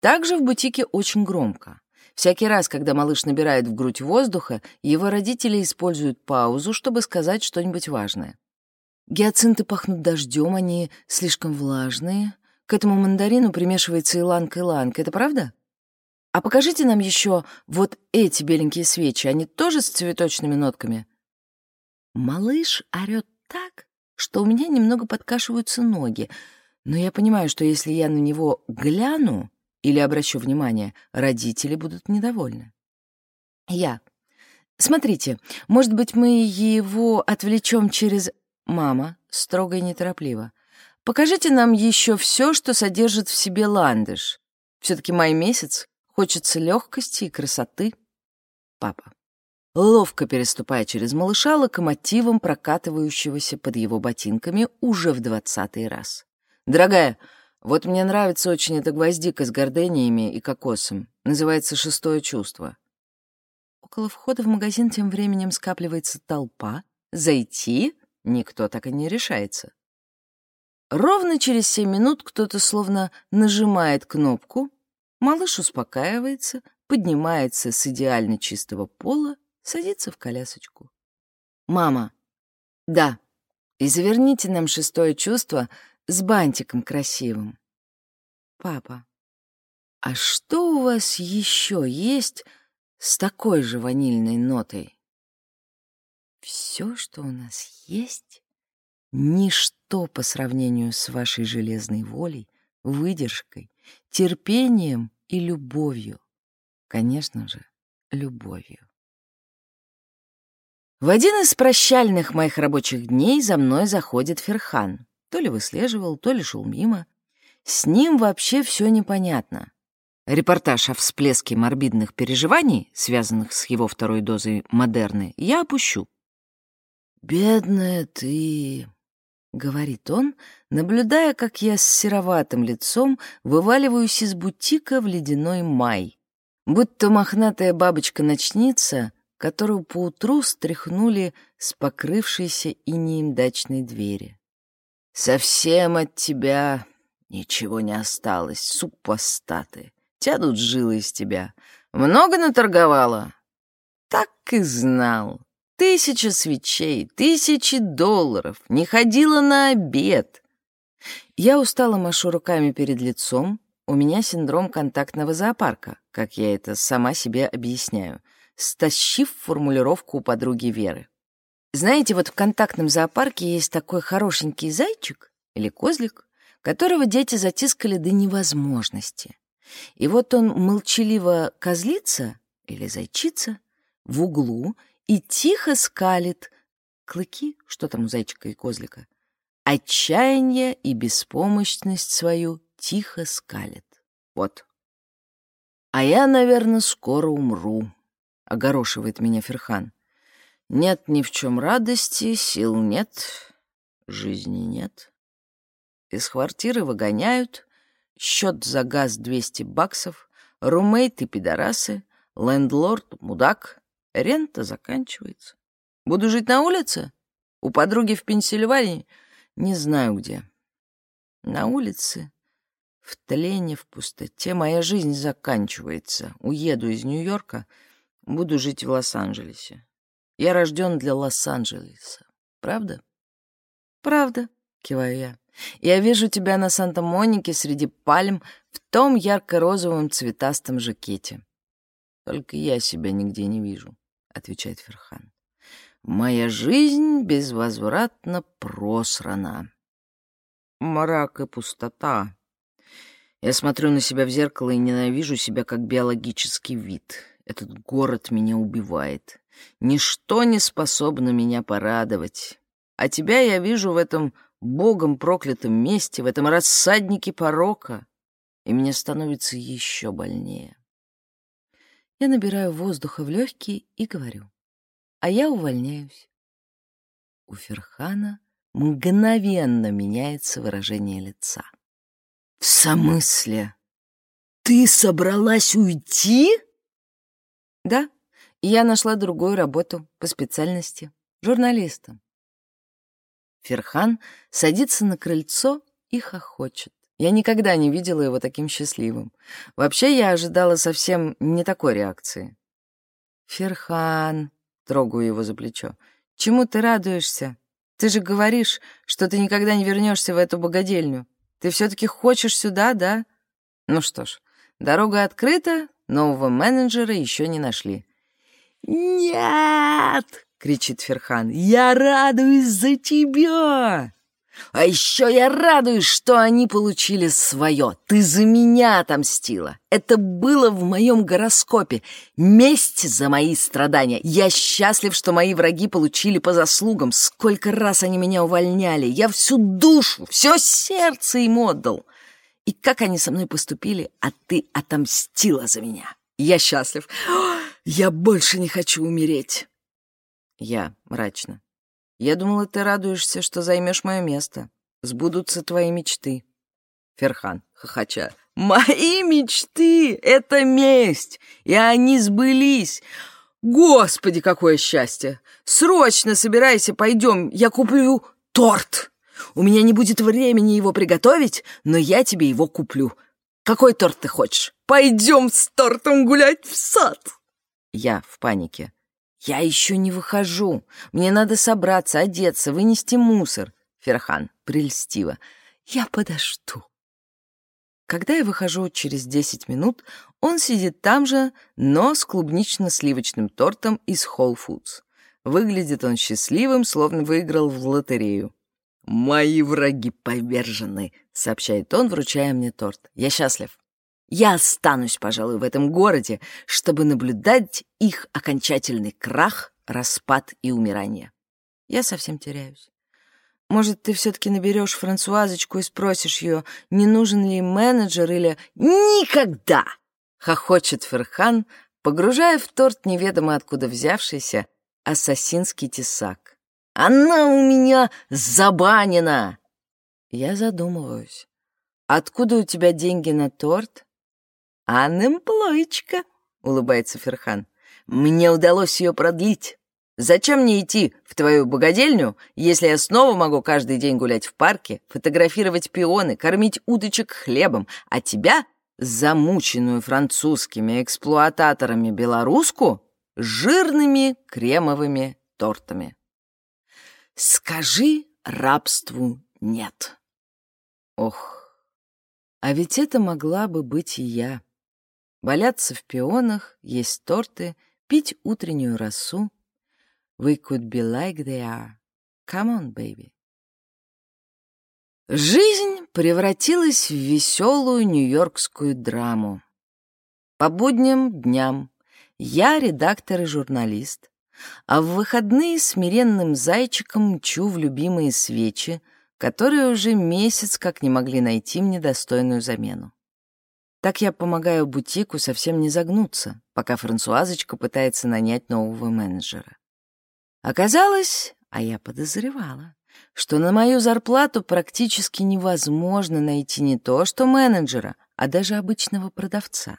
Также в бутике очень громко. Всякий раз, когда малыш набирает в грудь воздуха, его родители используют паузу, чтобы сказать что-нибудь важное. Гиацинты пахнут дождем, они слишком влажные. К этому мандарину примешивается иланг-иланг. Это правда? А покажите нам еще вот эти беленькие свечи, они тоже с цветочными нотками?» Малыш орёт так, что у меня немного подкашиваются ноги, но я понимаю, что если я на него гляну или обращу внимание, родители будут недовольны. Я. Смотрите, может быть, мы его отвлечем через... Мама, строго и неторопливо. Покажите нам еще все, что содержит в себе ландыш. Все-таки май месяц, Хочется легкости и красоты. Папа. Ловко переступая через малыша локомотивом, прокатывающегося под его ботинками уже в двадцатый раз. «Дорогая, вот мне нравится очень эта гвоздика с гордениями и кокосом. Называется «Шестое чувство». Около входа в магазин тем временем скапливается толпа. Зайти никто так и не решается. Ровно через семь минут кто-то словно нажимает кнопку, Малыш успокаивается, поднимается с идеально чистого пола, садится в колясочку. «Мама, да, и заверните нам шестое чувство с бантиком красивым». «Папа, а что у вас еще есть с такой же ванильной нотой?» «Все, что у нас есть, ничто по сравнению с вашей железной волей, выдержкой, терпением и любовью. Конечно же, любовью. В один из прощальных моих рабочих дней за мной заходит Ферхан. То ли выслеживал, то ли шел мимо. С ним вообще все непонятно. Репортаж о всплеске морбидных переживаний, связанных с его второй дозой Модерны, я опущу. «Бедная ты», — говорит он, наблюдая, как я с сероватым лицом вываливаюсь из бутика в ледяной май. Будто мохнатая бабочка-ночница, которую поутру стряхнули с покрывшейся инеем дачной двери. «Совсем от тебя ничего не осталось, супостаты. Тянут жилы из тебя. Много наторговала?» «Так и знал. Тысяча свечей, тысячи долларов, не ходила на обед. Я устало машу руками перед лицом, у меня синдром контактного зоопарка, как я это сама себе объясняю, стащив формулировку у подруги Веры. Знаете, вот в контактном зоопарке есть такой хорошенький зайчик или козлик, которого дети затискали до невозможности. И вот он молчаливо козлится или зайчица в углу и тихо скалит клыки, что там у зайчика и козлика, отчаяние и беспомощность свою тихо скалит. Вот. А я, наверное, скоро умру, — огорошивает меня Ферхан. Нет ни в чем радости, сил нет, жизни нет. Из квартиры выгоняют, счет за газ 200 баксов, румейты пидорасы, лендлорд мудак, рента заканчивается. Буду жить на улице? У подруги в Пенсильвании? Не знаю где. На улице, в тлене, в пустоте моя жизнь заканчивается. Уеду из Нью-Йорка, буду жить в Лос-Анджелесе. Я рожден для Лос-Анджелеса. Правда? Правда, киваю я. Я вижу тебя на Санта-Монике среди пальм в том ярко-розовом цветастом жакете. Только я себя нигде не вижу, отвечает Ферхан. Моя жизнь безвозвратно просрана. Мрак и пустота. Я смотрю на себя в зеркало и ненавижу себя как биологический вид. Этот город меня убивает. Ничто не способно меня порадовать. А тебя я вижу в этом богом проклятом месте, в этом рассаднике порока, и мне становится еще больнее. Я набираю воздуха в легкие и говорю а я увольняюсь. У Ферхана мгновенно меняется выражение лица. «В смысле? Ты собралась уйти?» «Да, я нашла другую работу по специальности, журналистом». Ферхан садится на крыльцо и хохочет. Я никогда не видела его таким счастливым. Вообще, я ожидала совсем не такой реакции. «Ферхан», Трогаю его за плечо. «Чему ты радуешься? Ты же говоришь, что ты никогда не вернешься в эту богадельню. Ты все-таки хочешь сюда, да? Ну что ж, дорога открыта, нового менеджера еще не нашли». «Нет!» — кричит Ферхан. «Я радуюсь за тебя!» А еще я радуюсь, что они получили свое. Ты за меня отомстила. Это было в моем гороскопе. Месть за мои страдания. Я счастлив, что мои враги получили по заслугам. Сколько раз они меня увольняли. Я всю душу, все сердце им отдал. И как они со мной поступили, а ты отомстила за меня. Я счастлив. Я больше не хочу умереть. Я мрачно. Я думала, ты радуешься, что займешь мое место. Сбудутся твои мечты. Ферхан, хохоча. Мои мечты — это месть, и они сбылись. Господи, какое счастье! Срочно собирайся, пойдем, я куплю торт. У меня не будет времени его приготовить, но я тебе его куплю. Какой торт ты хочешь? Пойдем с тортом гулять в сад. Я в панике. «Я еще не выхожу. Мне надо собраться, одеться, вынести мусор». Ферхан прельстиво. «Я подожду». Когда я выхожу через десять минут, он сидит там же, но с клубнично-сливочным тортом из Whole Foods. Выглядит он счастливым, словно выиграл в лотерею. «Мои враги повержены», — сообщает он, вручая мне торт. «Я счастлив». Я останусь, пожалуй, в этом городе, чтобы наблюдать их окончательный крах, распад и умирание. Я совсем теряюсь. Может, ты все-таки наберешь Франсуазочку и спросишь ее, не нужен ли менеджер или... Никогда! Хохочет Ферхан, погружая в торт неведомо откуда взявшийся ассасинский тесак. Она у меня забанена! Я задумываюсь. Откуда у тебя деньги на торт? «Аннемплоечка», — улыбается Ферхан. «Мне удалось ее продлить. Зачем мне идти в твою богадельню, если я снова могу каждый день гулять в парке, фотографировать пионы, кормить уточек хлебом, а тебя, замученную французскими эксплуататорами белоруску, жирными кремовыми тортами?» «Скажи рабству нет». Ох, а ведь это могла бы быть и я валяться в пионах, есть торты, пить утреннюю росу. We could be like they are. Come on, baby. Жизнь превратилась в веселую нью-йоркскую драму. По будним дням я редактор и журналист, а в выходные смиренным зайчиком мчу в любимые свечи, которые уже месяц как не могли найти мне достойную замену. Так я помогаю бутику совсем не загнуться, пока Франсуазочка пытается нанять нового менеджера. Оказалось, а я подозревала, что на мою зарплату практически невозможно найти не то что менеджера, а даже обычного продавца.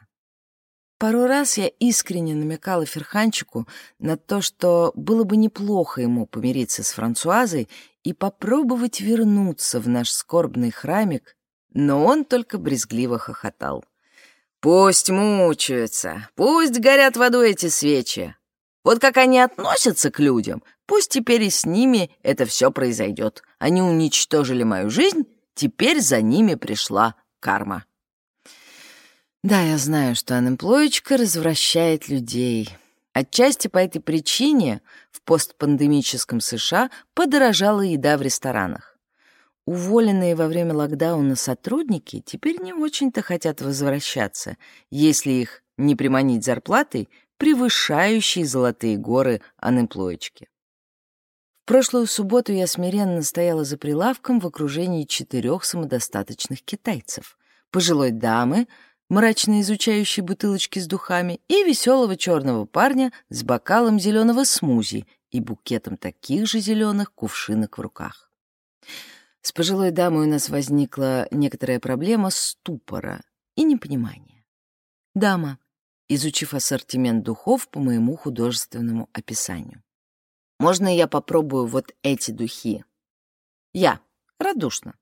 Пару раз я искренне намекала Ферханчику на то, что было бы неплохо ему помириться с Франсуазой и попробовать вернуться в наш скорбный храмик, но он только брезгливо хохотал. «Пусть мучаются, пусть горят водой эти свечи. Вот как они относятся к людям, Пусть теперь и с ними это все произойдет. Они уничтожили мою жизнь, теперь за ними пришла карма. Да, я знаю, что анэмплоечка развращает людей. Отчасти по этой причине в постпандемическом США подорожала еда в ресторанах. Уволенные во время локдауна сотрудники теперь не очень-то хотят возвращаться, если их не приманить зарплатой, превышающей золотые горы анэмплоечки. В прошлую субботу я смиренно стояла за прилавком в окружении четырех самодостаточных китайцев, пожилой дамы, мрачно изучающей бутылочки с духами, и веселого черного парня с бокалом зеленого смузи и букетом таких же зеленых кувшинок в руках. С пожилой дамой у нас возникла некоторая проблема ступора и непонимания. Дама, изучив ассортимент духов по моему художественному описанию. Можно я попробую вот эти духи? Я. Радушно.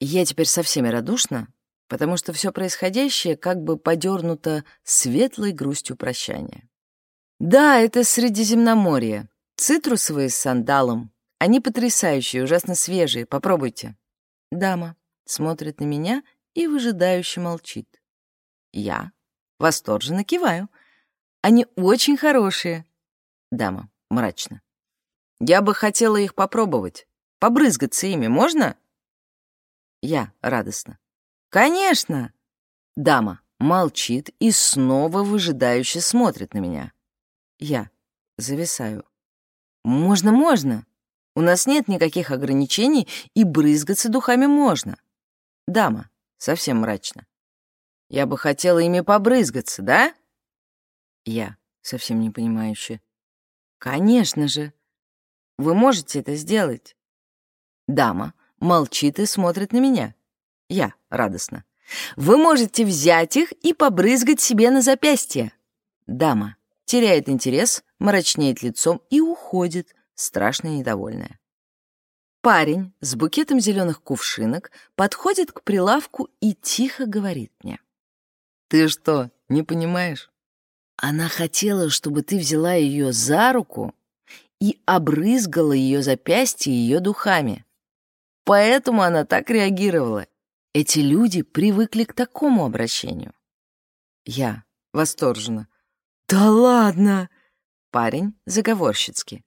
Я теперь со всеми радушна, потому что все происходящее как бы подернуто светлой грустью прощания. Да, это Средиземноморье. Цитрусовые с сандалом. Они потрясающие, ужасно свежие. Попробуйте. Дама смотрит на меня и выжидающе молчит. Я восторженно киваю. Они очень хорошие. Дама мрачно. Я бы хотела их попробовать. Побрызгаться ими можно? Я радостно. Конечно. Дама молчит и снова выжидающе смотрит на меня. Я зависаю. Можно, можно. У нас нет никаких ограничений, и брызгаться духами можно. Дама совсем мрачно. Я бы хотела ими побрызгаться, да? Я совсем не понимающе. Конечно же. Вы можете это сделать?» Дама молчит и смотрит на меня. Я радостно. «Вы можете взять их и побрызгать себе на запястье». Дама теряет интерес, мрачнеет лицом и уходит, страшно недовольная. Парень с букетом зеленых кувшинок подходит к прилавку и тихо говорит мне. «Ты что, не понимаешь? Она хотела, чтобы ты взяла ее за руку и обрызгала ее запястье ее духами. Поэтому она так реагировала. Эти люди привыкли к такому обращению. Я восторженно. «Да ладно!» Парень заговорщицки.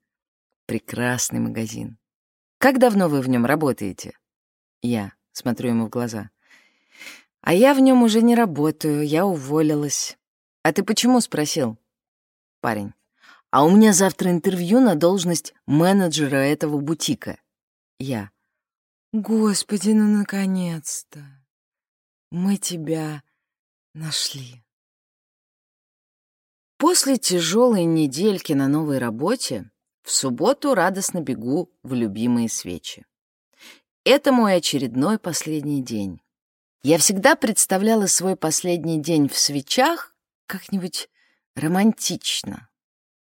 «Прекрасный магазин. Как давно вы в нем работаете?» Я смотрю ему в глаза. «А я в нем уже не работаю, я уволилась». «А ты почему?» — спросил. Парень а у меня завтра интервью на должность менеджера этого бутика. Я. Господи, ну наконец-то. Мы тебя нашли. После тяжелой недельки на новой работе в субботу радостно бегу в любимые свечи. Это мой очередной последний день. Я всегда представляла свой последний день в свечах как-нибудь романтично,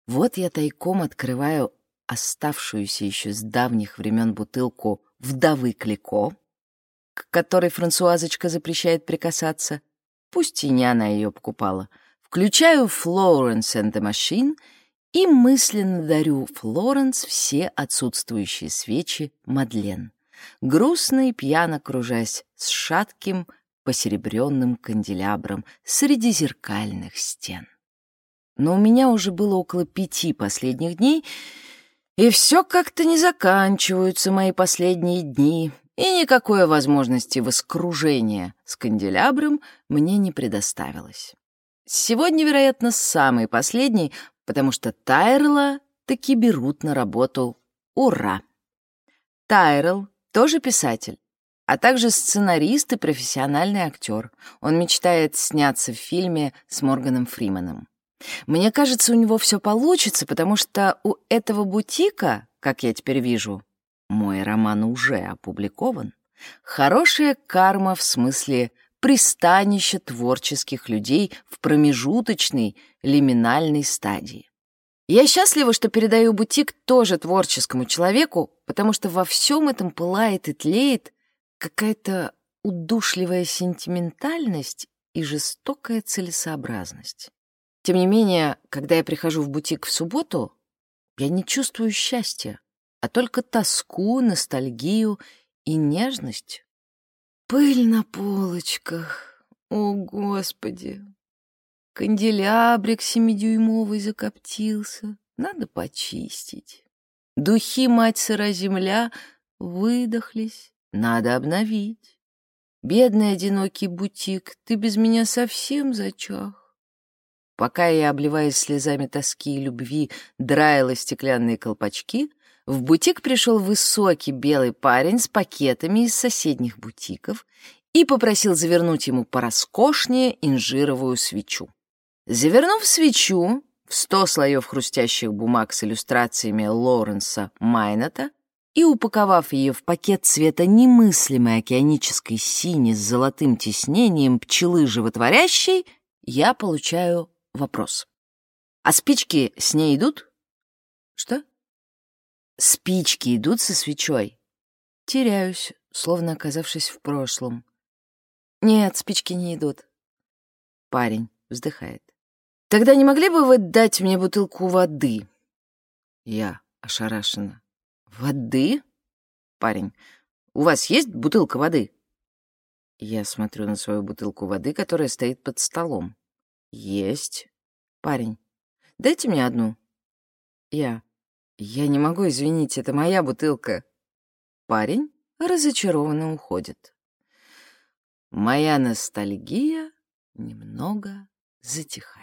вот я тайком открываю оставшуюся еще с давних времен бутылку «Вдовы Клико», к которой Франсуазочка запрещает прикасаться, пусть и не она ее покупала, включаю «Florence and the Machine» и мысленно дарю Флоренс все отсутствующие свечи Мадлен, грустно и пьяно кружась с шатким посеребренным канделябром среди зеркальных стен. Но у меня уже было около пяти последних дней, и все как-то не заканчиваются мои последние дни, и никакой возможности воскружения с канделябром мне не предоставилось. Сегодня, вероятно, самый последний, потому что Тайрла таки берут на работу. Ура! Тайрл тоже писатель, а также сценарист и профессиональный актер. Он мечтает сняться в фильме с Морганом Фрименом. Мне кажется, у него все получится, потому что у этого бутика, как я теперь вижу, мой роман уже опубликован, хорошая карма в смысле пристанище творческих людей в промежуточной лиминальной стадии. Я счастлива, что передаю бутик тоже творческому человеку, потому что во всем этом пылает и тлеет какая-то удушливая сентиментальность и жестокая целесообразность. Тем не менее, когда я прихожу в бутик в субботу, я не чувствую счастья, а только тоску, ностальгию и нежность. Пыль на полочках. О, Господи! Канделябрик семидюймовый закоптился. Надо почистить. Духи, мать сыра земля, выдохлись. Надо обновить. Бедный одинокий бутик, ты без меня совсем зачах. Пока я, обливаясь слезами тоски и любви, драила стеклянные колпачки — в бутик пришел высокий белый парень с пакетами из соседних бутиков и попросил завернуть ему пороскошнее инжировую свечу. Завернув свечу в сто слоев хрустящих бумаг с иллюстрациями Лоуренса Майната и упаковав ее в пакет цвета немыслимой океанической сини с золотым тиснением пчелы животворящей, я получаю вопрос. А спички с ней идут? Что? Спички идут со свечой. Теряюсь, словно оказавшись в прошлом. Нет, спички не идут. Парень вздыхает. Тогда не могли бы вы дать мне бутылку воды? Я ошарашена. Воды? Парень. У вас есть бутылка воды? Я смотрю на свою бутылку воды, которая стоит под столом. Есть. Парень. Дайте мне одну. Я. «Я не могу, извинить, это моя бутылка». Парень разочарованно уходит. Моя ностальгия немного затихает.